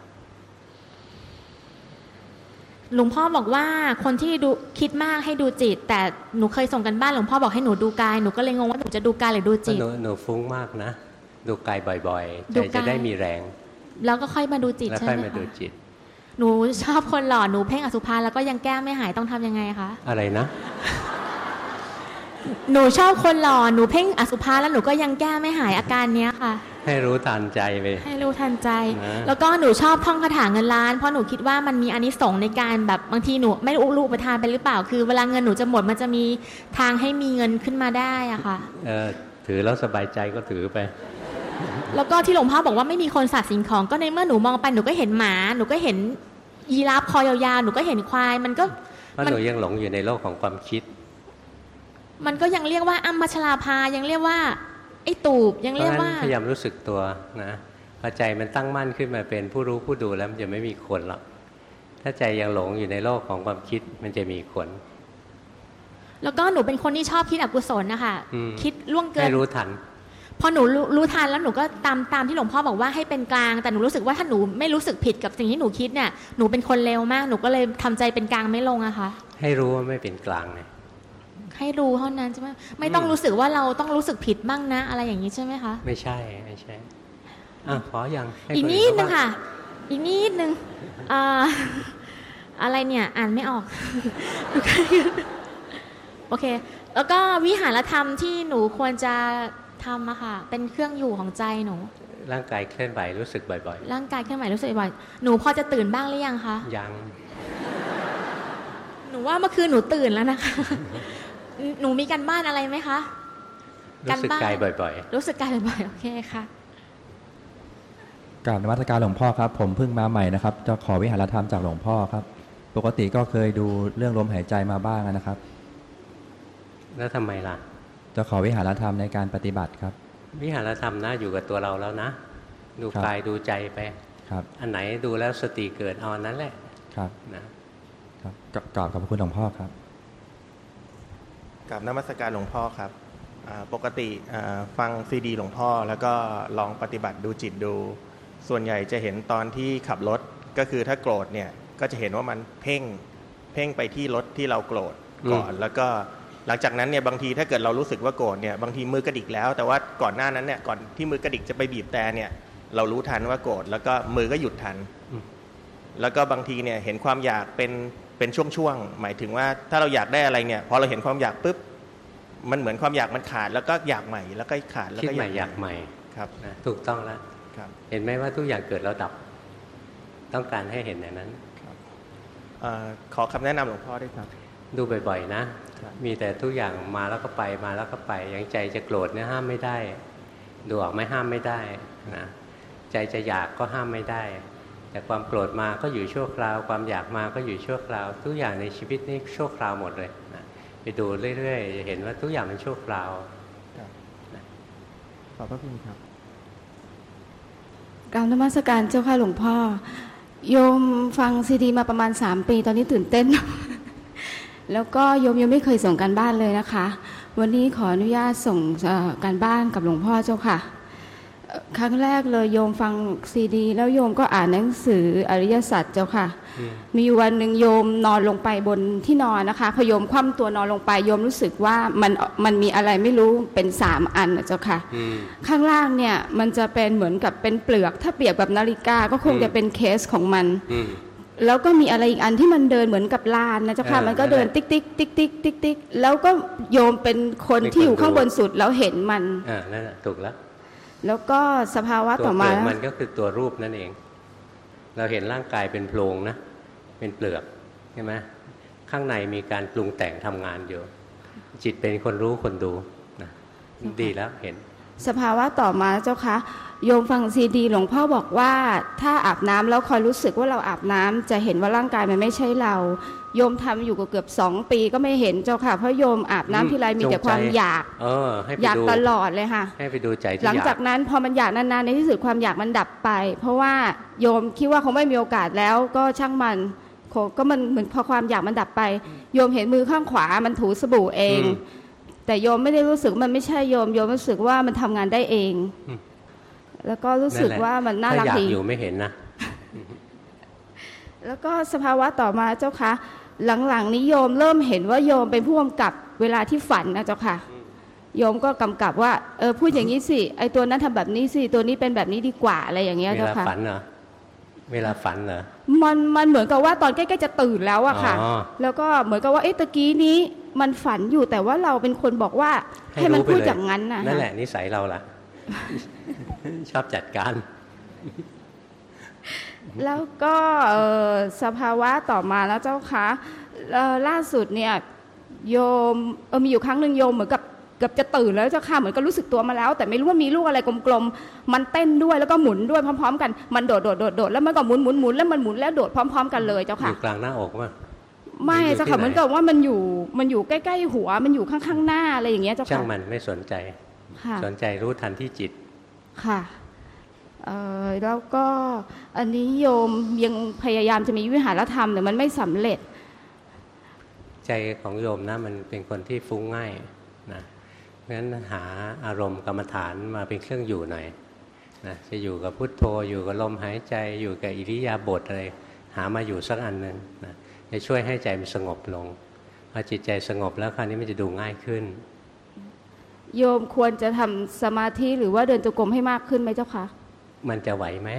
หลวงพ่อบอกว่าคนที่ดูคิดมากให้ดูจิต แต่หนูเคยส่งกันบ้านหลวงพ่อบอกให้หนูดูกายหนูก็เลยงงว่าหนูจะดูกายหรือดูจิตหนูหนูฟุ้งมากนะดูกายบ่อยๆดูใจกายจะได้มีแรง แล้วก็ค่อยมาดูจิตแล้วใช่ค่อยไหมมาดูคะจิต หนูชอบคนหล่อหนูเพ่งอสุภาแล้วก็ยังแก้ไม่หายต้องทำยังไงคะอะไรนะ หนูชอบคนหล่อหนูเพ่งอสุภาแล้วหนูก็ยังแก้ไม่หายอาการเนี้ยค่ะ ให้รู้ทันใจไปให้รู้ทันใจนะแล้วก็หนูชอบท่องคาถาเงินล้านเพราะหนูคิดว่ามันมีอานิสงส์ในการแบบบางทีหนูไม่รู้รู้อุปทานไปหรือเปล่า คือ เวลาเงินหนูจะหมดมันจะมีทางให้มีเงินขึ้นมาได้อะค่ะเออถือแล้วสบายใจก็ถือไป แล้วก็ที่หลวงพ่อบอกว่าไม่มีคนสัตว์สิ่งของ ก็ในเมื่อหนูมองไปหนูก็เห็นหมา หนูก็เห็นยีราฟคอยาวๆหนูก็เห็นควายมันก็เพราะมันหนูยังหลงอยู่ในโลกของความคิด มันก็ยังเรียกว่าอัมมัชลาภายังเรียกว่าไอ้ตูบยังเพเรียราะกฉะนั้ว่านพยายามรู้สึกตัวนะพอใจมันตั้งมั่นขึ้นมาเป็นผู้รู้ผู้ดูแล้วมันจะไม่มีคนหรอกถ้าใจยังหลงอยู่ในโลกของความคิดมันจะมีคนแล้วก็หนูเป็นคนที่ชอบคิดอกุศลนะคะอืมคิดล่วงเกิให้นรู้ทันพอหนูรู้รู้ทันแล้วหนูก็ตามตามที่หลวงพ่อบอกว่าให้เป็นกลาง แต่หนูรู้สึกว่าถ้าหนูไม่รู้สึกผิดกับสิ่งที่หนูคิดเนี่ยหนูเป็นคนเลวมากหนูก็เลยทำใจเป็นกลางไม่ลงอะค่ะให้รู้ว่าไม่เป็นกลางไง ให้รู้เท่านั้นใช่ไหมไม่ต้องรู้สึกว่าเราต้องรู้สึกผิดบ้างนะ อะไรอย่างนี้ใช่ไหมคะ ไม่ใช่ไม่ใช่อะขอยังให้อีกคนิอื่ดนึงบ้าค่ะ อีกนิดนึงอ่าอะไรเนี่ยอ่านไม่ออก โอเค แล้วก็วิหารธรรมที่หนูควรจะทำอะค่ะ เป็นเครื่องอยู่ของใจหนู ร่างกายเคลื่อนไหวรู้สึกบ่อยร่างกายเคลื่อนไหวรู้สึกบ่อยหนูพอจะตื่นบ้างหรือยังคะๆยัง หนูว่าเมื่อคืนหนูตื่นแล้วนะคะ หนูมีการบ้านอะไรไหมคะรู้สึกการบ้านกายบ่อยรู้สึกกายบ่อยๆ โอเคค่ะกราบนมัสการหลวงพ่อครับ ผมเพิ่งมาใหม่นะครับ จะขอวิหารธรรมจากหลวงพ่อครับ ปกติก็เคยดูเรื่องลมหายใจมาบ้างนะครับๆแล้วทำไมล่ะ จะขอวิหารธรรมในการปฏิบัติครับ วิหารธรรมนะอยู่กับตัวเราแล้วนะ ดูครับกายดูใจไปครับ อันไหนดูแล้วสติเกิดเอาอันนั้นแหละ ครับนะครับกกราบขอบพระคุณหลวงพ่อครับ กับนมัสการหลวงพ่อครับอ่าปกติอ่าฟังซีดีหลวงพ่อแล้วก็ลองปฏิบัติดูจิตดู ส่วนใหญ่จะเห็นตอนที่ขับรถก็คือถ้าโกรธเนี่ยก็จะเห็นว่ามันเพ่งเพ่งไปที่รถที่เราโกรธก่อนแล้วก็หลังจากนั้นเนี่ยบางทีถ้าเกิดเรารู้สึกว่าโกรธเนี่ยบางทีมือกระดิกแล้ว แต่ว่าก่อนหน้านั้นเนี่ยก่อนที่มือกระดิกจะไปบีบแต่เนี่ยเรารู้ทันว่าโกรธแล้วก็มือก็หยุดทัน แล้วก็บางทีเนี่ยเห็นความอยากเป็น เป็นช่วงๆหมายถึงว่าถ้าเราอยากได้อะไรเนี่ยพอเราเห็นความอยากปุ๊บมันเหมือนความอยากมันขาดแล้วก็อยากใหม่ แล้วก็ขาดแล้วคิดก็ใหม่อยากใหม่ครับนะถูกต้องแล้วครับ เห็นไหมว่าทุกอย่างเกิดแล้วดับ ต้องการให้เห็นอย่างนั้นเอ่อขอคำแนะนำหลวงพ่อด้วยครับ ดูบ่อยๆนะครับมีแต่ทุกอย่างมาแล้วก็ไปมาแล้วก็ไปอย่างใจจะโกรธเนี่ยห้ามไม่ได้ ดูออกไหม่ห้ามไม่ได้นะใจจะอยากก็ห้ามไม่ได้ แต่ความโกรธมาก็อยู่ชั่วคราว ความอยากมาก็อยู่ชั่วคราว ทุกอย่างในชีวิตนี้ชั่วคราวหมดเลยนะไปดูเรื่อยๆจะเห็นว่าทุกอย่างเป็นชั่วคราวขอบพระคุณครับกรารนมัสการเจ้าค่ะหลวงพ่อ โยมฟังซีดีมาประมาณสามปี ตอนนี้ตื่นเต้น แล้วก็โยมยังไม่เคยส่งการบ้านเลยนะคะ วันนี้ขออนุญาตส่งเอ่อการบ้านกับหลวงพ่อเจ้าค่ะเอ่อ ครั้งแรกเลยโยมฟังซีดี แล้วโยมก็อ่านหนังสืออริยสัจเจ้าค่ะ มีอยู่วันหนึ่งโยมนอนลงไปบนที่นอนนะคะพอโยมคว่ำตัวนอนลงไปโยมรู้สึกว่ามันมันมีอะไรไม่รู้เป็นสามอันนะเจ้าค่ะอืมข้างล่างเนี่ยมันจะเป็นเหมือนกับเป็นเปลือก ถ้าเปรียบกับนาฬิกาก็คงอืมจะเป็นเคสของมันอืมแล้วก็มีอะไรอีกอันที่มันเดินเหมือนกับลานนะเจ้าค่ะเออมันก็เดินนั่นแหละติ๊กติ๊กติ๊กติ๊กติ๊กติ๊กแล้วก็โยมเป็นคนเป็นคนที่อยู่ข้างดูบนสุดแล้วเห็นมันอ่านั่นแหละถูกแล้ว แล้วก็สภาวะตัวต่อมาเปลือกมันก็คือตัวรูปนั่นเอง เราเห็นร่างกายเป็นโพรงนะ เป็นเปลือกใช่ไหมข้างในมีการปรุงแต่งทำงานอยู่ จิตเป็นคนรู้คนดูนะดีแล้วเห็น สภาวะต่อมาเจ้าคะโยมฟังซีดี หลวงพ่อบอกว่า ถ้าอาบน้ำแล้วคอยรู้สึกว่าเราอาบน้ำจะเห็นว่าร่างกายมันไม่ใช่เรา โยมทำอยู่เกือบสองปีก็ไม่เห็นเจ้าค่ะ เพราะโยมอาบน้ำทีไรมีแต่ความอยากเออให้ไปอยากดูตลอดเลยค่ะ ให้ไปดูใจที่หลังอยาจากกนั้นพอมันอยากนานๆในที่สุดความอยากมันดับไป เพราะว่าโยมคิดว่าคงไม่มีโอกาสแล้วก็ช่างมันโคก็มันเหมือนพอความอยากมันดับไป โยมเห็นมือข้างขวามันถูสบู่เอง แต่โยมไม่ได้รู้สึกมันไม่ใช่โยมโยมรู้สึกว่ามันทำงานได้เอง แล้วก็รู้สึกว่ามันน่ารักถ้าอยากดีอยู่ไม่เห็นนะแล้วก็สภาวะต่อมาเจ้าคะ หลังๆนี้โยมเริ่มเห็นว่าโยมเป็นผู้กำกับเวลาที่ฝันนะเจ้าค่ะ โยมก็กำกับว่าเออพูดอย่างนี้สิไอตัวนั้นทำแบบนี้สิตัวนี้เป็นแบบนี้ดีกว่าอะไรอย่างเงี้ยเวเจ้าลาค่ะฝันเหรอเวลาฝันเหรอมันมันเหมือนกับว่าตอนใกล้ๆจะตื่นแล้วอะค่ะอ๋อแล้วก็เหมือนกับว่าเอ๊ะตะกี้นี้มันฝันอยู่แต่ว่าเราเป็นคนบอกว่า ให้มันรู้ไปพูดเลยอย่างนั้นนะนั่นแหละนิสัยเราล่ะ ชอบจัดการ แล้วก็เอ่อสภาวะต่อมาแล้วเจ้าค่ะเอ่อล่าสุดเนี่ยโยมเออมีอยู่ครั้งหนึ่งโยมเหมือนกับเกือบจะตื่นแล้วเจ้าค่ะเหมือนกับรู้สึกตัวมาแล้ว แต่ไม่รู้ว่ามีลูกอะไรกลมๆมันเต้นด้วยแล้วก็หมุนด้วยพร้อม ๆ กันมันโดดโดดโดดโดดแล้วมันก็หมุนหมุนหมุนแล้วมันหมุนแล้วโดดพร้อม ๆ กันเลยเจ้าอค่ะยู่กลางหน้าอกมั้ยไม่อยู่เจ้าที่ค่ะไหนเหมือนกับว่ามันอยู่มันอยู่ใกล้ๆหัวมันอยู่ข้างๆหน้าอะไรอย่างเงี้ยเจ้าช่างค่ะมันไม่สนใจค่ะสนใจรู้ทันที่จิตค่ะเอ่อ แล้วก็อันนี้โยมยังพยายามจะมีวิหารธรรมแต่มันไม่สำเร็จ ใจของโยมนะมันเป็นคนที่ฟุ้งง่ายนะเพราะฉะนั้นหาอารมณ์กรรมฐานมาเป็นเครื่องอยู่หน่อยนะจะอยู่กับพุทโธอยู่กับลมหายใจอยู่กับอิริยาบถอะไรหามาอยู่สักอันหนึ่งนะจะช่วยให้ใจมันสงบลงพอจิตใจสงบแล้วคราวนี้มันจะดูง่ายขึ้น โยมควรจะทำสมาธิหรือว่าเดินจงกรมให้มากขึ้นไหมเจ้าคะ มันจะไหวไหม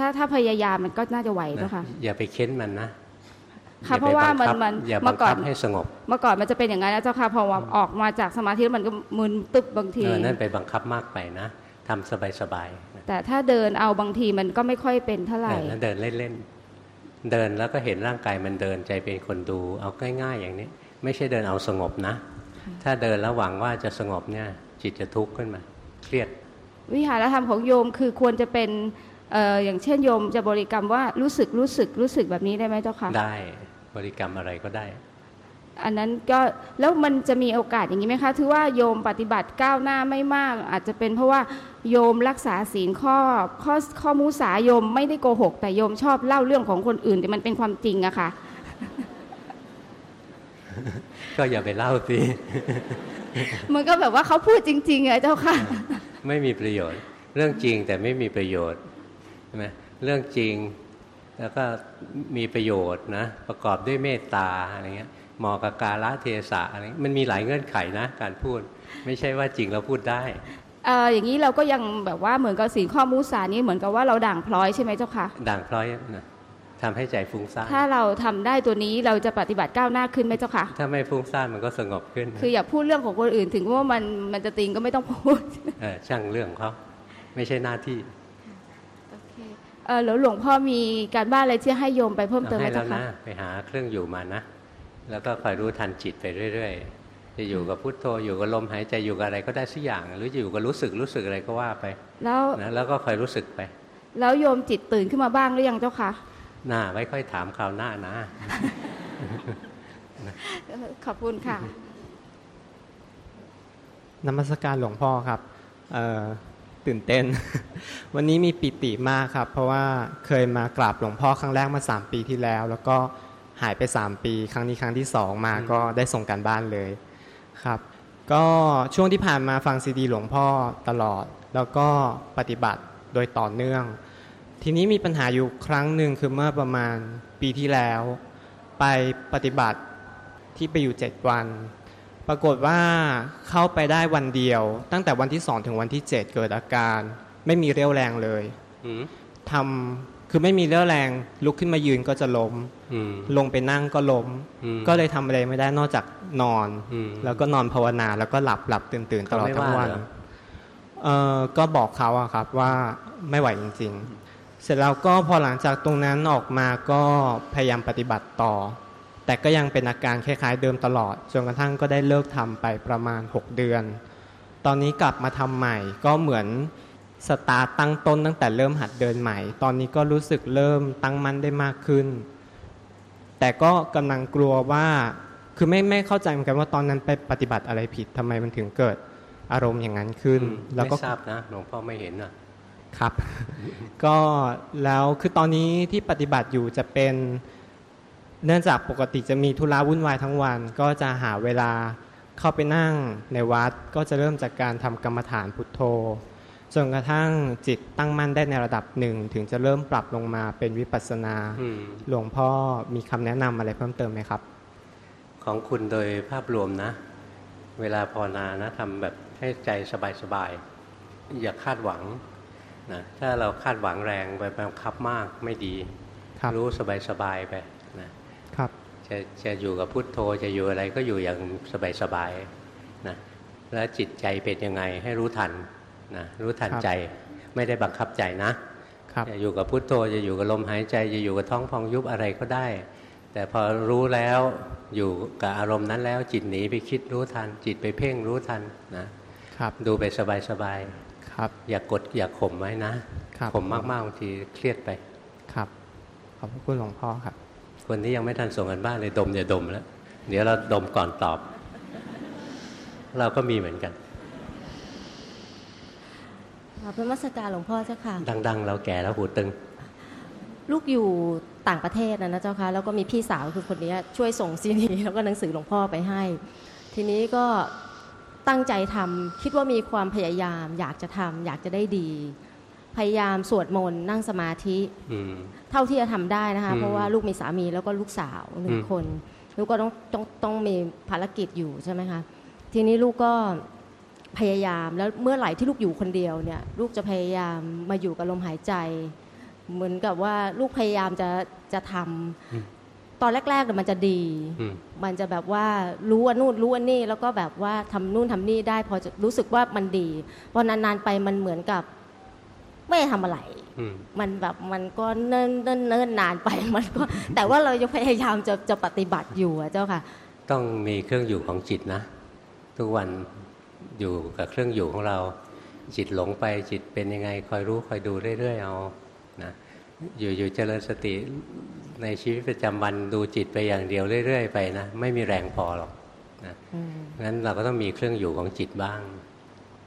ถ้าถ้าพยายามมันก็น่าจะไหวนะเจ้าค่ะอย่าไปเค้นมันนะค่ะอย่เพราะว่าไปมันบังคับมันอย่าบัเมื่งอก่อคันบให้สงบ เมื่อก่อนมันจะเป็นอย่างนั้นนะเจ้าค่ะพอว่าออกมาจากสมาธิแล้วมันก็มึนตึบบางทีเออนั่นไปบังคับมากไปนะทำสบายๆนะแต่ถ้าเดินเอาบางทีมันก็ไม่ค่อยเป็นเท่าไหร่เออแล้วเดินเล่นๆเดินแล้วก็เห็นร่างกายมันเดินใจเป็นคนดู เอาง่ายๆอย่างนี้ ไม่ใช่เดินเอาสงบนะ ถ้าเดินแล้วหวังว่าจะสงบเนี่ยจิตจะทุกข์ขึ้นมา เครียด วิหารธรรมของโยมคือควรจะเป็นเอ่ออย่างเช่นโยมจะบริกรรมว่ารู้สึกรู้สึกรู้สึกแบบนี้ได้ไหมเจ้าค่ะได้บริกรรมอะไรก็ได้ อันนั้นก็แล้วมันจะมีโอกาสอย่างนี้ไหมคะถือว่าโยมปฏิบัติก้าวหน้าไม่มาก อาจจะเป็นเพราะว่าโยมรักษาศีลข้อข้อข้อมุสาโยมไม่ได้โกหก แต่โยมชอบเล่าเรื่องของคนอื่น แต่มันเป็นความจริงอะค่ะ ก็อย่าไปเล่าสิมันก็แบบว่าเขาพูดจริง ๆอะเจ้าค่ะ ไม่มีประโยชน์ เรื่องจริงแต่ไม่มีประโยชน์ใช่ไหมเรื่องจริงแล้วก็มีประโยชน์นะประกอบด้วยเมตตาอะไรเงี้ยเหมาะกับกาละเทศะอะไรมันมีหลายเงื่อนไขนะการพูด ไม่ใช่ว่าจริงเราพูดได้เอออย่างนี้เราก็ยังแบบว่าเหมือนกับศีลข้อมุสานี้เหมือนกับว่าเราด่างพร้อยใช่ไหมเจ้าค่ะด่างพร้อยนะ ทำให้ใจฟุ้งซ่านถ้าเราทำได้ตัวนี้เราจะปฏิบัติก้าวหน้าขึ้นไหมเจ้าค่ะ ถ้าไม่ฟุ้งซ่านมันก็สงบขึ้น คืออย่าพูดเรื่องของคนอื่น ถึงว่ามันมันจะติงก็ไม่ต้องพูดเออช่างเรื่องเขาไม่ใช่หน้าที่เออแล้วหลวงพ่อมีการบ้านอะไรที่ให้โยมไปเพิ่มเติมไหมให้แล้เจ้าวค่ะนะไปหาเครื่องอยู่มานะ แล้วก็คอยรู้ทันจิตไปเรื่อยๆจะอยู่กับพุทโธอยู่กับลมหายใจอยู่กับอะไรก็ได้สักอย่าง หรือจะอยู่กับรู้สึกรู้สึกอะไรก็ว่าไป แล้วนะแล้วก็คอยรู้สึกไป แล้วโยมจิตตื่นขึ้นมาบ้างหรือยังเจ้าค่ะ หน้าไว้ค่อยถามคราวหน้านะเออขอบคุณค่ะนมัสการหลวงพ่อครับเอ่อตื่นเต้น วันนี้มีปิติมากครับ เพราะว่าเคยมากราบหลวงพ่อครั้งแรกมา 3 ปีที่แล้ว แล้วก็หายไป 3 ปี ครั้งนี้ครั้งที่2มาก็ได้ส่งการบ้านเลยครับ ก็ช่วงที่ผ่านมาฟังซีดีหลวงพ่อตลอด แล้วก็ปฏิบัติโดยต่อเนื่อง ทีนี้มีปัญหาอยู่ครั้งหนึ่งคือเมื่อประมาณปีที่แล้ว ไปปฏิบัติที่ไปอยู่7วัน ปรากฏว่าเข้าไปได้วันเดียว ตั้งแต่วันที่สองถึงวันที่7เกิดอาการ ไม่มีเรี่ยวแรงเลยอืมทำคือไม่มีเรี่ยวแรง ลุกขึ้นมายืนก็จะล้มอืมลงไปนั่งก็ล้มอืมก็เลยทำอะไรไม่ได้นอกจากนอนอืมแล้วก็นอนภาวนาแล้วก็หลับหลับตื่นตื่นตลอดเขาไม่ทั้งวันว่าเหรอเออก็บอกเขาอะครับว่าไม่ไหวจริง ๆ เสร็จแล้วก็พอหลังจากตรงนั้นออกมาก็พยายามปฏิบัติต่อ แต่ก็ยังเป็นอาการคล้ายๆเดิมตลอดจนกระทั่งก็ได้เลิกทำไปประมาณ 6 เดือน ตอนนี้กลับมาทำใหม่ก็เหมือนสตาร์ตั้งต้นตั้งแต่เริ่มหัดเดินใหม่ ตอนนี้ก็รู้สึกเริ่มตั้งมั่นได้มากขึ้น แต่ก็กำลังกลัวว่าคือไม่ไม่เข้าใจเหมือนกันว่าตอนนั้นไปปฏิบัติอะไรผิดทำไมมันถึงเกิดอารมณ์อย่างนั้นขึ้น แล้วก็ไม่ทราบนะหลวงพ่อไม่เห็นอะ ครับ ก็แล้วคือตอนนี้ที่ปฏิบัติอยู่จะเป็น เนื่องจากปกติจะมีธุระวุ่นวายทั้งวัน ก็จะหาเวลาเข้าไปนั่งในวัด ก็จะเริ่มจากการทำกรรมฐานพุทโธจนกระทั่งจิตตั้งมั่นได้ในระดับหนึ่ง ถึงจะเริ่มปรับลงมาเป็นวิปัสสนา หลวงพ่อมีคำแนะนำอะไรเพิ่มเติมไหมครับ ของคุณโดยภาพรวมนะ เวลาภาวนานะทำแบบให้ใจสบายๆอย่าคาดหวัง นะถ้าเราคาดหวังแรงไปบังคับมากไม่ดีรรู้สบายๆไปนะครับจะจะอยู่กับพุทโธจะอยู่อะไรก็อยู่อย่างสบายๆนะแล้วจิตใจเป็นยังไงให้รู้ทันนะรู้ทันใจไม่ได้บังคับใจนะครับจะอยู่กับพุทโธจะอยู่กับลมหายใจ จะอยู่กับท้องพองยุบอะไรก็ได้ แต่พอรู้แล้วอยู่กับอารมณ์นั้นแล้วจิตหนีไปคิดรู้ทัน จิตไปเพ่งรู้ทันนะครับดูไปสบายๆ ครับ อย่ากกดอย่าข่มไว้นะข่มมากๆบางทีเครียดไปครับขอบคุณหลวงพ่อครับ คนที่ยังไม่ทันส่งกันบ้านเลยดมอย่าดมแล้วเดี๋ยวเราดมก่อนตอบ เราก็มีเหมือนกันพระมัสการหลวงพ่อเจ้าค่ะ ดัง ๆ เราแก่แล้วหูตึง ลูกอยู่ต่างประเทศนะนะเจ้าค่ะแล้วก็มีพี่สาวคือคนนี้ช่วยส่งซีดีแล้วก็หนังสือหลวงพ่อไปให้ ทีนี้ก็ ตั้งใจทำคิดว่ามีความพยายาม อยากจะทำอยากจะได้ดี พยายามสวดมนต์นั่งสมาธิเท่าที่จะทำได้นะคะ เพราะว่าลูกมีสามีแล้วก็ลูกสาวหนึ่งคนลูกก็ต้องต้องต้องมีภารกิจอยู่ใช่ไหมคะทีนี้ลูกก็พยายามแล้วเมื่อไหร่ที่ลูกอยู่คนเดียวเนี่ย ลูกจะพยายามมาอยู่กับลมหายใจ เหมือนกับว่าลูกพยายามจะจะทำ ตอนแรกๆเนี่ยมันจะดี มันจะแบบว่ารู้ว่านู่นรู้ว่านี่แล้วก็แบบว่าทำนู่นทำนี่ได้ พอจะรู้สึกว่ามันดีพอนานๆไปมันเหมือนกับ ไม่ทำอะไร มันแบบมันก็เนิ่นเนิ่นเนิ่นนานไปมันก็ แต่ว่าเราจะพยายามจะจะปฏิบัติอยู่เจ้าค่ะ ต้องมีเครื่องอยู่ของจิตนะ ทุกวันอยู่กับเครื่องอยู่ของเรา จิตหลงไปจิตเป็นยังไง คอยรู้คอยดูเรื่อยๆเอานะอยู่อยู่เจริญสติ ในชีวิตประจำวันดูจิตไปอย่างเดียวเรื่อย ๆ ไปนะไม่มีแรงพอหรอกนะงั้นเราก็ต้องมีเครื่องอยู่ของจิตบ้าง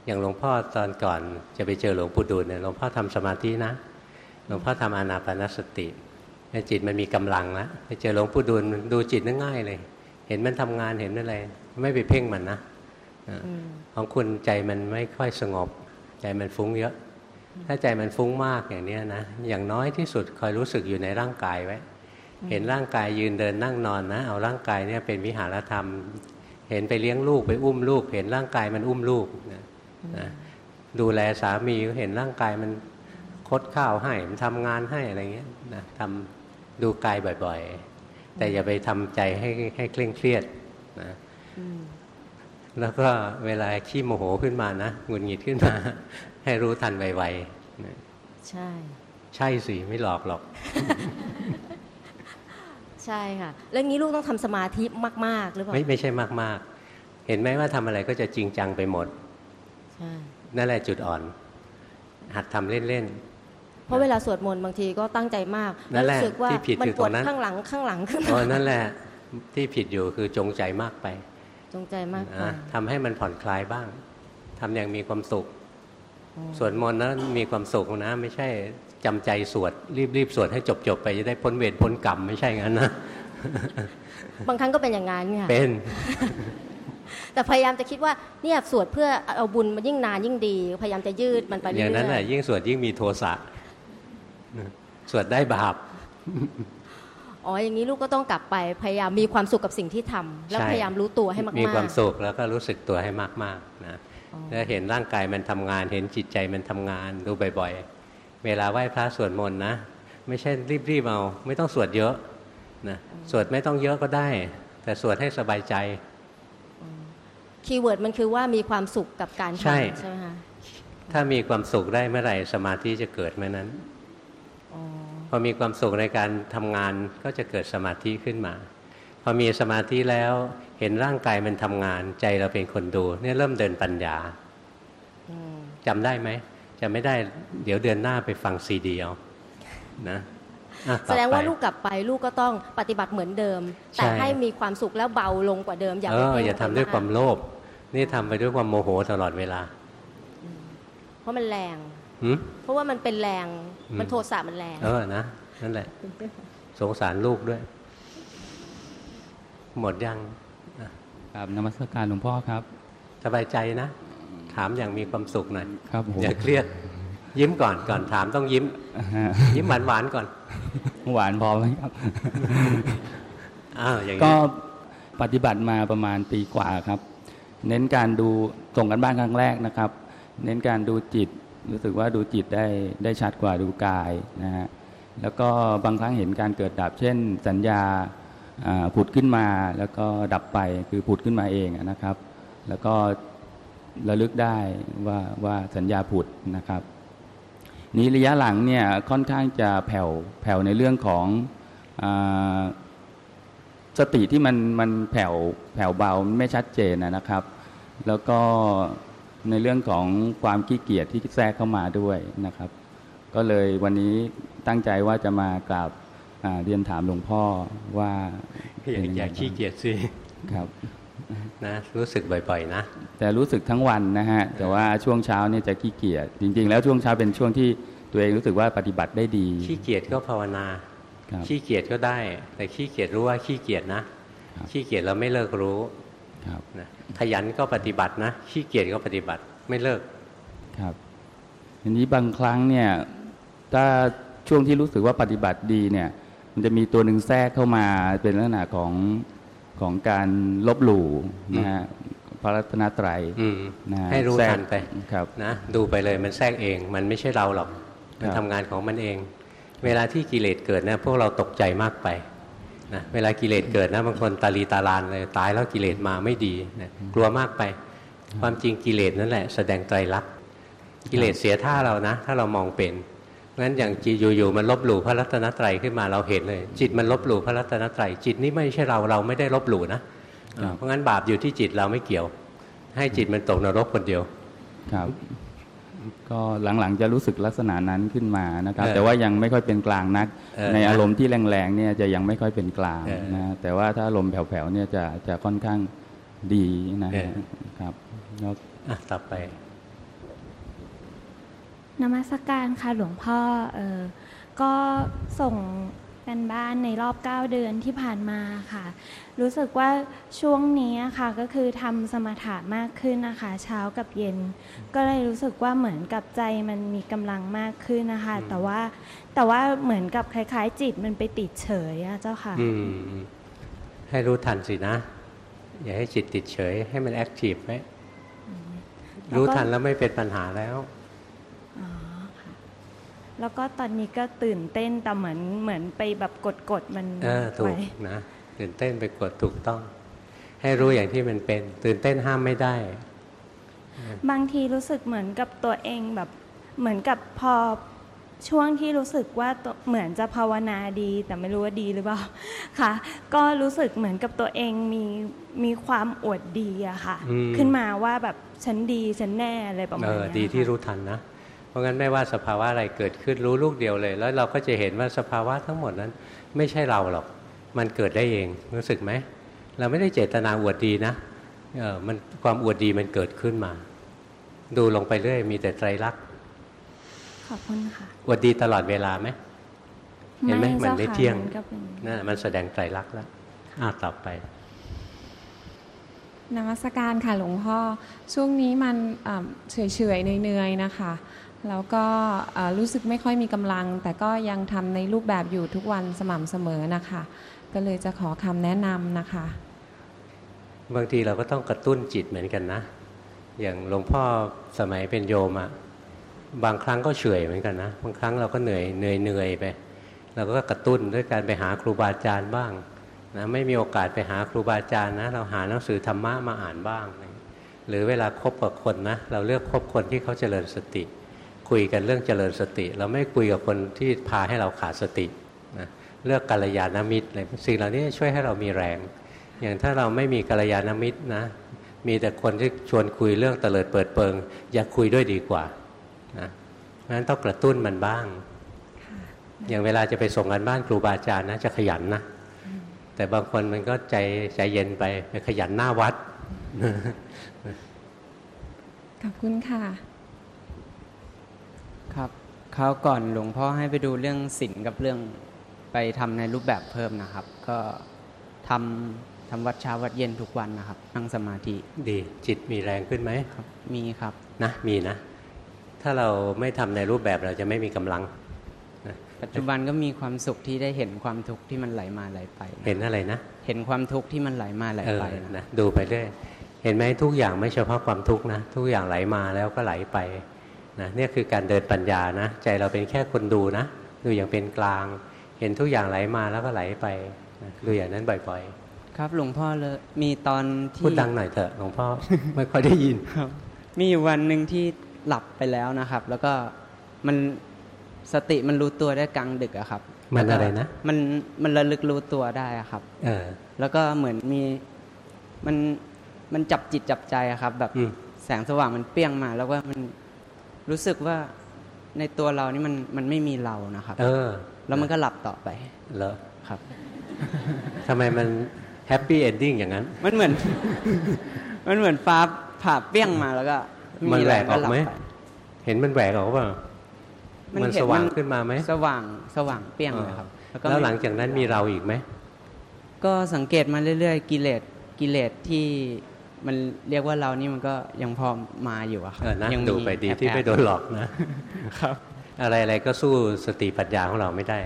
อย่างหลวงพ่อตอนก่อนจะไปเจอหลวงปู่ดูลเนี่ยหลวงพ่อทำสมาธินะหลวงพ่อทำอานาปนสติจิตมันมีกำลังแล้วไปเจอหลวงปู่ดูลดูจิตง่ายเลย เห็นมันทำงานเห็นอะไรไม่ไปเพ่งมันนะของคุณใจมันไม่ค่อยสงบ ใจมันฟุ้งเยอะ ถ้าใจมันฟุ้งมากอย่างนี้นะ อย่างน้อยที่สุดคอยรู้สึกอยู่ในร่างกายไว้ เห็นร่างกายยืนเดินนั่งนอนนะ เอาร่างกายเนี่ยเป็นวิหารธรรม เห็นไปเลี้ยงลูกไปอุ้มลูก เห็นร่างกายมันอุ้มลูกนะนะดูแลสามีเห็นร่างกายมันคดข้าวให้มันทำงานให้อะไรเงี้ยนะทำดูกายบ่อยๆ แต่อย่าไปทำใจให้ให้เคร่งเครียดนะแล้วก็เวลาขี้โมโหขึ้นมานะหงุดหงิดขึ้นมา ให้รู้ทันไวๆนะใช่ ใช่สิ ไม่หลอกหรอก ใช่ค่ะแล้วงี้ลูกต้องทำสมาธิมากๆหรือเปล่าไม่ไม่ใช่มากๆ เห็นไหมว่าทำอะไรก็จะจริงจังไปหมดนั่นแหละจุดอ่อน หัดทำเล่นๆเพราะเวลาสวดมนต์บางทีก็ตั้งใจมากนั่นแหละที่ผิดอยู่ตรงนั้นข้างหลังข้างหลังขึ้นอ๋อนั่นแหละที่ผิดอยู่คือจงใจมากไป จงใจมากไปทำให้มันผ่อนคลายบ้างทำอย่างมีความสุขสวดมนต์นั้นมีความสุขนะ ไม่ใช่ จำใจสวดรีบๆสวดให้จบๆไปจะได้พ้นเวรพ้นกรรมไม่ใช่งั้นนะบางครั้งก็เป็นอย่างนั้นเนี่ยเป็น แต่พยายามจะคิดว่าเนี่ยสวดเพื่อเอาบุญมันยิ่งนานยิ่งดี พยายามจะยืดมันไปเรื่อยๆอย่างนั้นแหละยิ่งสวดยิ่งมีโทสะสวดได้บาปอ๋ออย่างนี้ลูกก็ต้องกลับไปพยายามมีความสุขกับสิ่งที่ทำแล้วพยายามรู้ตัวให้มากๆมีความสุขแล้วก็รู้สึกตัวให้มากๆนะแล้วเห็นร่างกายมันทำงาน เห็นจิตใจมันทำงานดูบ่อยๆ เวลาไหว้พระสวดมนต์นะ ไม่ใช่รีบๆเอาไม่ต้องสวดเยอะนะสวดไม่ต้องเยอะก็ได้ แต่สวดให้สบายใจ keyword มันคือว่ามีความสุขกับการทำใช่ไหมคะถ้ามีความสุขได้เมื่อไหร่สมาธิจะเกิดเมื่อนั้นพอมีความสุขในการทำงานก็จะเกิดสมาธิขึ้นมา พอมีสมาธิแล้วเห็นร่างกายมันทำงาน ใจเราเป็นคนดู เนี่ยเริ่มเดินปัญญาจำได้ไหม จำไม่ได้เดี๋ยวเดือนหน้าไปฟังซีดีเอานะแสดงว่าลูกกลับไปลูกก็ต้องปฏิบัติเหมือนเดิม แต่ให้มีความสุขแล้วเบาลงกว่าเดิม อย่าอย่าทำด้วยความโลภนี่ทำไปด้วยความโมโหตลอดเวลา เพราะมันแรงเพราะว่ามันเป็นแรงมันโทสะมันแรง เออนะนั่นแหละ สงสารลูกด้วย หมดยังครับนมัสการหลวงพ่อครับสบายใจนะถามอย่างมีความสุขหน่อยครับอย่าเครียด ยิ้มก่อนก่อนถามต้องยิ้ม ยิ้มหวานหวานก่อน หวานพอไหมครับอ้าวอย่างนี้ก็ปฏิบัติมาประมาณปีกว่าครับ เน้นการดูส่งกันบ้านครั้งแรกนะครับ เน้นการดูจิต รู้สึกว่าดูจิตได้ได้ชัดกว่าดูกายนะฮะแล้วก็บางครั้งเห็นการเกิดดับ เช่น สัญญาผุดขึ้นมาแล้วก็ดับไปคือผุดขึ้นมาเองนะครับ แล้วก็ ระลึกได้ว่าว่าสัญญาผุดนะครับ นี้ระยะหลังเนี่ยค่อนข้างจะแผ่วแผ่วในเรื่องของอสติที่มันมันแผ่วแผ่วเบาไม่ชัดเจนนะครับ แล้วก็ในเรื่องของความขี้เกียจที่แทรกเข้ามาด้วยนะครับ ก็เลยวันนี้ตั้งใจว่าจะมากราบเรียนถามหลวงพ่อว่าอย่าขี้เกียจสิครับ นะรู้สึกบ่อยๆนะ แต่รู้สึกทั้งวันนะฮะ แต่ว่าช่วงเช้าเนี่ยจะขี้เกียจจริง ๆ แล้วช่วงเช้าเป็นช่วงที่ตัวเองรู้สึกว่าปฏิบัติได้ดี ขี้เกียจก็ภาวนาขี้เกียจก็ได้ แต่ขี้เกียจรู้ว่าขี้เกียจนะ ขี้เกียจเราไม่เลิกรู้ครับขยันก็ปฏิบัตินะขี้เกียจก็ปฏิบัติไม่เลิกครับทีนี้บางครั้งเนี่ยถ้าช่วงที่รู้สึกว่าปฏิบัติดีเนี่ย มันจะมีตัวหนึ่งแทรกเข้ามาเป็นลักษณะของ ของการลบหลู่นะฮะพระรัตนตรัยนะให้รู้ทันไปครับนะดูไปเลยมันแทรกเอง มันไม่ใช่เราหรอกมันทำงานของมันเอง เวลาที่กิเลสเกิดนะพวกเราตกใจมากไปนะเวลากิเลสเกิดนะบางคนตาลีตาลานเลยตายแล้วกิเลสมาไม่ดีนะกลัวมากไป ความจริงกิเลสนั่นแหละ แสดงไตรลักษณ์กิเลสเสียท่าเรานะ ถ้าเรามองเป็น งั้นอย่างจีอยู่ๆมันลบหลู่พระรัตนตรัยขึ้นมาเราเห็นเลย จิตมันลบหลู่พระรัตนตรัยจิตนี่ไม่ใช่เราเราไม่ได้ลบหลู่นะเพราะงั้นบาปอยู่ที่จิตเราไม่เกี่ยว ให้จิตมันตกนรกคนเดียวครับ ก็หลังๆจะรู้สึกลักษณะนั้นขึ้นมานะครับ แต่ว่ายังไม่ค่อยเป็นกลางนัก ในอารมณ์ที่แรงๆเนี่ยจะยังไม่ค่อยเป็นกลางนะแต่ว่าถ้าอารมณ์แผ่วๆเนี่ยจะจะค่อนข้างดีนะครับแล้วต่อไป นมัสการค่ะหลวงพ่อเออก็ส่งกันบ้านในรอบ 9 เดือนที่ผ่านมาค่ะ รู้สึกว่าช่วงนี้ค่ะก็คือทำสมถะมากขึ้นนะคะ เช้ากับเย็น ก็เลยรู้สึกว่าเหมือนกับใจมันมีกำลังมากขึ้นนะคะ แต่ว่าแต่ว่าเหมือนกับคล้าย ๆ จิตมันไปติดเฉยอะเจ้าค่ะให้รู้ทันสินะ อย่าให้จิตติดเฉย ให้มันแอคทีฟไว้รู้ทันแล้วไม่เป็นปัญหาแล้ว แล้วก็ตอนนี้ก็ตื่นเต้นแต่เหมือนเหมือนไปแบบกดกดมันเออถูกนะตื่นเต้นไปกดถูกต้อง ให้รู้อย่างที่มันเป็น ตื่นเต้นห้ามไม่ได้ บางทีรู้สึกเหมือนกับตัวเองแบบเหมือนกับพอช่วงที่รู้สึกว่าเหมือนจะภาวนาดี แต่ไม่รู้ว่าดีหรือเปล่าค่ะ ก็รู้สึกเหมือนกับตัวเองมีมีความอวดดีอะค่ะ ขึ้นมาว่าแบบฉันดีฉันแน่อะไรประมาณนี้ดีที่รู้ทันนะ เพราะงั้นไม่ว่าสภาวะอะไรเกิดขึ้นรู้ลูกเดียวเลย แล้วเราก็จะเห็นว่าสภาวะทั้งหมดนั้น ไม่ใช่เราหรอก มันเกิดได้เองรู้สึกไหมเราไม่ได้เจตนาอวดดีนะเออมันความอวดดีมันเกิดขึ้นมา ดูลงไปเรื่อยมีแต่ไตรลักษณ์ขอบคุณค่ะอวดดีตลอดเวลาไหมเห็นไหมมันไม่เที่ยงนั่นมันแสดงไตรลักษณ์แล้วอ้าต่อไปนมัสการค่ะหลวงพ่อช่วงนี้มันเฉยๆเหนื่อยๆนะคะ แล้วก็รู้สึกไม่ค่อยมีกำลัง แต่ก็ยังทำในรูปแบบอยู่ทุกวันสม่ำเสมอนะคะ ก็เลยจะขอคำแนะนำนะคะ บางทีเราก็ต้องกระตุ้นจิตเหมือนกันนะ อย่างหลวงพ่อสมัยเป็นโยมอะบางครั้งก็เฉยเหมือนกันนะ บางครั้งเราก็เหนื่อยเหนื่อยเหนื่อยไปเราก็กระตุ้นด้วยการไปหาครูบาอาจารย์บ้างนะไม่มีโอกาสไปหาครูบาอาจารย์นะ เราหาหนังสือธรรมะมาอ่านบ้าง หรือเวลาคบกับคนนะ เราเลือกคบคนที่เขาเจริญสติ คุยกันเรื่องเจริญสติ เราไม่คุยกับคนที่พาให้เราขาดสตินะเลือกกัลยาณมิตรอะไรสิ่งเหล่านี้ช่วยให้เรามีแรง อย่างถ้าเราไม่มีกัลยาณมิตรนะมีแต่คนที่ชวนคุยเรื่องเตลิดเปิดเปิง อย่าคุยด้วยดีกว่านะงั้นต้องกระตุ้นมันบ้าง อย่างเวลาจะไปส่งกันบ้านครูบาอาจารย์นะจะขยันนะ แต่บางคนมันก็ใจใจเย็นไปไปขยันหน้าวัดขอบคุณค่ะ ครับคราวก่อนหลวงพ่อให้ไปดูเรื่องศีลกับเรื่องไปทำในรูปแบบเพิ่มนะครับ ก็ทำทำวัดเช้าวัดเย็นทุกวันนะครับ นั่งสมาธิดีจิตมีแรงขึ้นไหมครับ มีครับนะมีนะ ถ้าเราไม่ทำในรูปแบบเราจะไม่มีกำลังปัจจุบันก็มีความสุขที่ได้เห็นความทุกข์ที่มันไหลมาไหลไปเห็นอะไรนะเห็นความทุกข์ที่มันไหลมาไหลเออไปนะดูไปเรื่อยเห็นไหมทุกอย่างไม่เฉพาะความทุกข์นะ ทุกอย่างไหลมาแล้วก็ไหลไป นะเนี่ยคือการเดินปัญญานะ ใจเราเป็นแค่คนดูนะ ดูอย่างเป็นกลาง เห็นทุกอย่างไหลมาแล้วก็ไหลไปนะดูอย่างนั้นบ่อยครับหลวงพ่อเลยมีตอนๆที่พูดดังหน่อยเถอะหลวงพ่อไม่ค่อยได้ยินครับ มีอยู่วันหนึ่งที่หลับไปแล้วนะครับ แล้วก็มันสติมันรู้ตัวได้กลางดึกอะครับ มันแล้วก็อะไรนะ มันมันระลึกรู้ตัวได้อะครับ เออ แล้วก็เหมือนมีมันมันจับจิตจับใจอะครับ แบบอืมแสงสว่างมันเปรี้ยงมา แล้วก็มัน รู้สึกว่าในตัวเรานี่มันมันไม่มีเรานะครับ เออ แล้วมันก็หลับต่อไปเหรอครับทำไมมันแฮปปี้เอนดิ้งอย่างนั้น มันเหมือน มันเหมือนฟ้าผ่าเปรี้ยงมาแล้วก็ มันแหวกออกลับไหมปเห็นมันแหวกออกเปล่ามันเห็สว่างขึ้นมาไหมสว่างสว่างเปรี้ยงเลยครับก็แล้วไม่หลังจากนั้นมีเราอีกไหมก็สังเกตมาเรื่อย ๆ กิเลสกิเลสที่ มันเรียกว่าเรานี่มันก็ยังพอมาอยู่อะครับเออนะยังดูไปดีแอบๆที่ไม่โดนหลอกนะครับ อะไรอะไรก็สู้สติปัญญาของเราไม่ได้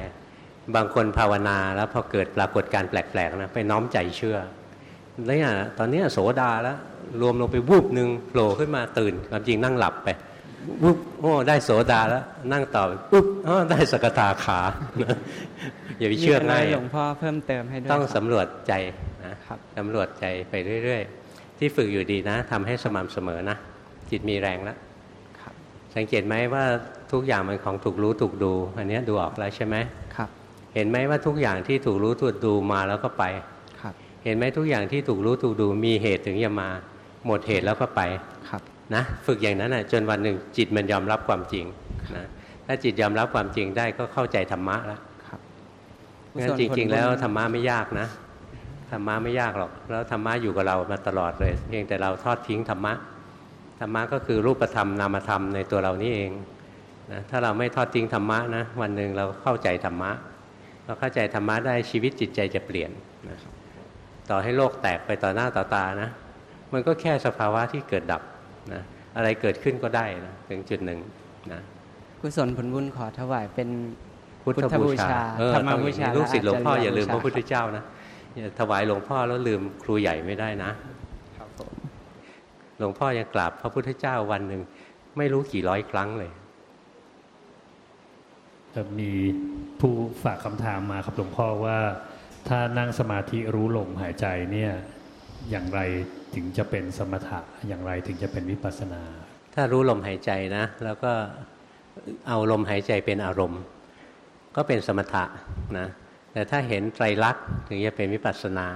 บางคนภาวนาแล้วพอเกิดปรากฏการณ์แปลกๆนะไปน้อมใจเชื่อแล้วเนี่ยตอนเนี้ยโสดาแล้วรวมลงไปวูบหนึ่งโผล่ขึ้นมาตื่นความจริงนั่งหลับไปวูบโอ้ได้โสดาแล้ว นั่งต่อปุ๊บอ๋อได้สกทาขาอย่าไปเชื่อง่ายมีะไรหลวงพ่อเพิ่มเติมให้ด้วยต้องครับสำรวจใจนะครับสำรวจใจไปเรื่อย ๆ ที่ฝึกอยู่ดีนะทำให้สม่ำเสมอนะ จิตมีแรงแล้วครับสังเกตไหมว่าทุกอย่างมันของถูกรู้ถูกดู อันเนี้ยดูออกแล้วใช่ไหมครับ เห็นไหมว่าทุกอย่างที่ถูกรู้ถูกดูมาแล้วก็ไปครับเห็นไหมทุกอย่างที่ถูกรู้ถูกดูมีเหตุถึงจะมา หมดเหตุแล้วก็ไปครับนะฝึกอย่างนั้นนะจนวันหนึ่งจิตมันยอมรับความจริงนะถ้าจิตยอมรับความจริงได้ก็เข้าใจธรรมะแล้วครับงั้นจริง ๆ แล้วธรรมะไม่ยากนะ ธรรมะไม่ยากหรอก แล้วธรรมะอยู่กับเรามาตลอดเลย เพียงแต่เราทอดทิ้งธรรมะ ธรรมะก็คือรูปธรรมนามธรรมในตัวเรานี่เองนะถ้าเราไม่ทอดทิ้งธรรมะนะ วันหนึ่งเราเข้าใจธรรมะ เราเข้าใจธรรมะได้ชีวิตจิตใจจะเปลี่ยนนะต่อให้โลกแตกไปต่อหน้าต่อตานะ มันก็แค่สภาวะที่เกิดดับนะอะไรเกิดขึ้นก็ได้นะถึงจุดหนึ่งนะกุศลผลบุญขอถวายเป็นพุทธบูชาเออธรรมต้องอบูย่างชานี้ลูกศิษย์หลวงพ่ออย่าลืมพระพุทธเจ้าเจ้านะ อย่าถวายหลวงพ่อแล้วลืมครูใหญ่ไม่ได้นะ ครับผมหลวงพ่อยังกราบพระพุทธเจ้าวันหนึ่ง ไม่รู้กี่ร้อยครั้งเลยจะมีผู้ฝากคำถามมาครับหลวงพ่อว่า ถ้านั่งสมาธิรู้ลมหายใจเนี่ยอย่างไรถึงจะเป็นสมถะอย่างไรถึงจะเป็นวิปัสสนา ถ้ารู้ลมหายใจนะ แล้วก็เอาลมหายใจเป็นอารมณ์ ก็เป็นสมถะนะ แต่ถ้าเห็นไตรลักษณ์ถึงจะเป็นวิปัสสนา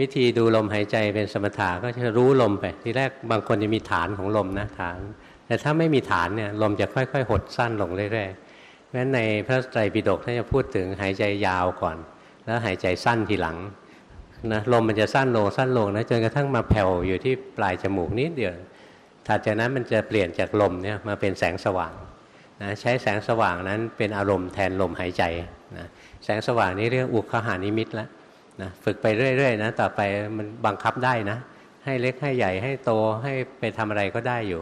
วิธีดูลมหายใจเป็นสมถะก็จะรู้ลมไป ทีแรกบางคนจะมีฐานของลมนะฐาน แต่ถ้าไม่มีฐานเนี่ยลมจะค่อย ๆ หดสั้นลงเรื่อยๆเพราะฉะนั้นในพระไตรปิฎกท่านจะพูดถึงหายใจยาวก่อน แล้วหายใจสั้นทีหลังนะลมมันจะสั้นลงสั้นลงนะจนกระทั่งมาแผ่วอยู่ที่ปลายจมูกนิดเดียวถัดจากนั้นมันจะเปลี่ยนจากลมเนี่ยมาเป็นแสงสว่างนะใช้แสงสว่างนั้นเป็นอารมณ์แทนลมหายใจนะ แสงสว่างนี้เรียกอุคหานิมิตแล้วนะฝึกไปเรื่อยๆนะต่อไปมันบังคับได้นะ ให้เล็กให้ใหญ่ให้โตให้ไปทำอะไรก็ได้อยู่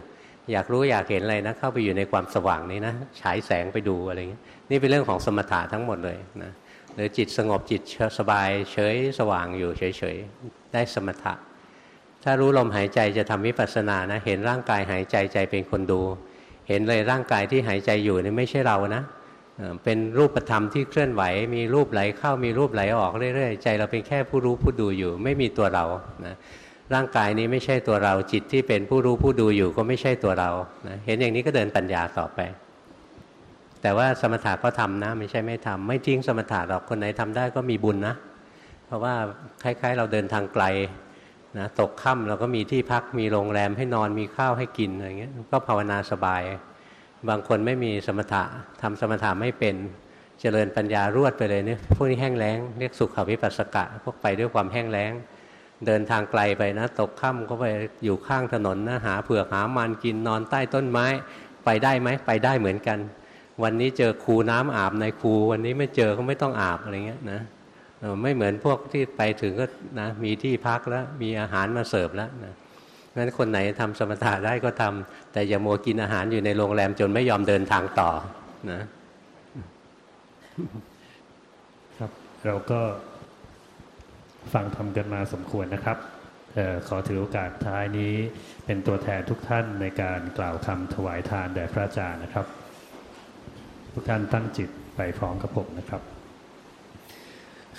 อยากรู้อยากเห็นอะไรนะ เข้าไปอยู่ในความสว่างนี้นะฉายแสงไปดูอะไรอย่างนี้นี่เป็นเรื่องของสมถะทั้งหมดเลยนะหรือจิตสงบจิตสบายเฉยสว่างอยู่เฉยๆได้สมถะ ถ้ารู้ลมหายใจจะทำวิปัสสนานะ เห็นร่างกายหายใจใจเป็นคนดู เห็นเลยร่างกายที่หายใจอยู่นี่ไม่ใช่เรานะ เป็นรูปธรรมที่เคลื่อนไหว มีรูปไหลเข้ามีรูปไหลออกเรื่อยๆ ใจเราเป็นแค่ผู้รู้ผู้ดูอยู่ ไม่มีตัวเรานะร่างกายนี้ไม่ใช่ตัวเราจิตที่เป็นผู้รู้ผู้ดูอยู่ก็ไม่ใช่ตัวเรานะเห็นอย่างนี้ก็เดินปัญญาต่อไป แต่ว่าสมถะก็ทำนะ ไม่ใช่ไม่ทำไม่ทิ้งสมถะหรอกคนไหนทำได้ก็มีบุญนะ เพราะว่าคล้ายๆ เราเดินทางไกลนะตกค่ำเราก็มีที่พักมีโรงแรมให้นอนมีข้าวให้กินอะไรเงี้ยก็ภาวนาสบาย บางคนไม่มีสมถะทำสมถะไม่เป็นเจริญปัญญารวดไปเลยเนี่ยพวกนี้แห้งแล้งเรียกสุขวิปัสสกะ พวกไปด้วยความแห้งแล้ง เดินทางไกลไปนะ ตกค่ำก็ไปอยู่ข้างถนนนะหาเผือกหามันกินนอนใต้ต้นไม้ไปได้ไหมไปได้เหมือนกัน วันนี้เจอคูน้ำอาบในคู วันนี้ไม่เจอก็ไม่ต้องอาบอะไรเงี้ยนะไม่เหมือนพวกที่ไปถึงก็นะมีที่พักแล้วมีอาหารมาเสิร์ฟแล้วนะ งั้นคนไหนทำสมถะได้ก็ทำแต่อย่าโมกินอาหารอยู่ในโรงแรมจนไม่ยอมเดินทางต่อนะ ครับเราก็ฟังทำกันมาสมควรนะครับออขอถือโอกาสท้ายนี้เป็นตัวแทนทุกท่านในการกล่าวคำถวายทานแด่พระอาจารย์นะครับ ทุกท่านตั้งจิตไปพร้อมกับผมนะครับ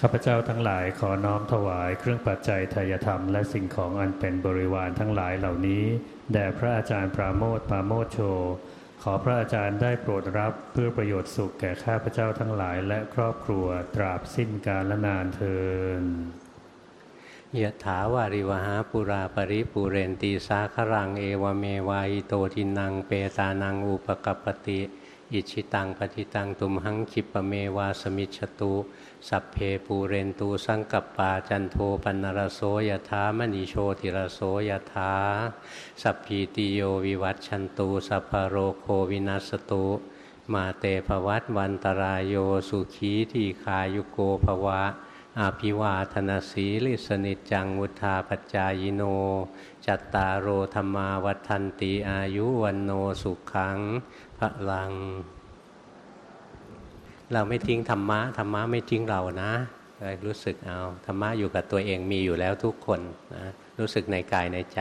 ข้าพเจ้าทั้งหลายขอน้อมถวายเครื่องปัจจัยทายธรรมและสิ่งของอันเป็นบริวารทั้งหลายเหล่านี้ แด่พระอาจารย์ปราโมทปราโมทโช ขอพระอาจารย์ได้โปรดรับเพื่อประโยชน์สุขแก่ข้าพเจ้าทั้งหลายและครอบครัวตราบสิ้นกาลนานเทอญยะถาวาริวหาปุราปริปุเรนตีสาครังเอวเมวายโตทินังเปตานังอุปกปติ อิจฉิตังปัตถิตังตุมหังขิปปเมวสมิชฌตุ สัพเพปูเรนตูสังกัปปาจันโทปันรโสยถามณิโชติรโสยถาสัพพีติโยวิวัชชันตุสัพพโรโควินัสสตุ มาเตภวัตวันตรายโยสุขีทีขายุโกภวะอาภิวาธนาสีลิสนิจังมุทาปจายโน จัตตารโอธรรมาวัฒนติอายุวันโนสุขังพระลัง เราไม่ทิ้งธรรมะธรรมะไม่ทิ้งเรานะรู้สึกเอาธรรมะอยู่กับตัวเองมีอยู่แล้วทุกคนนะรู้สึกในกายในใจ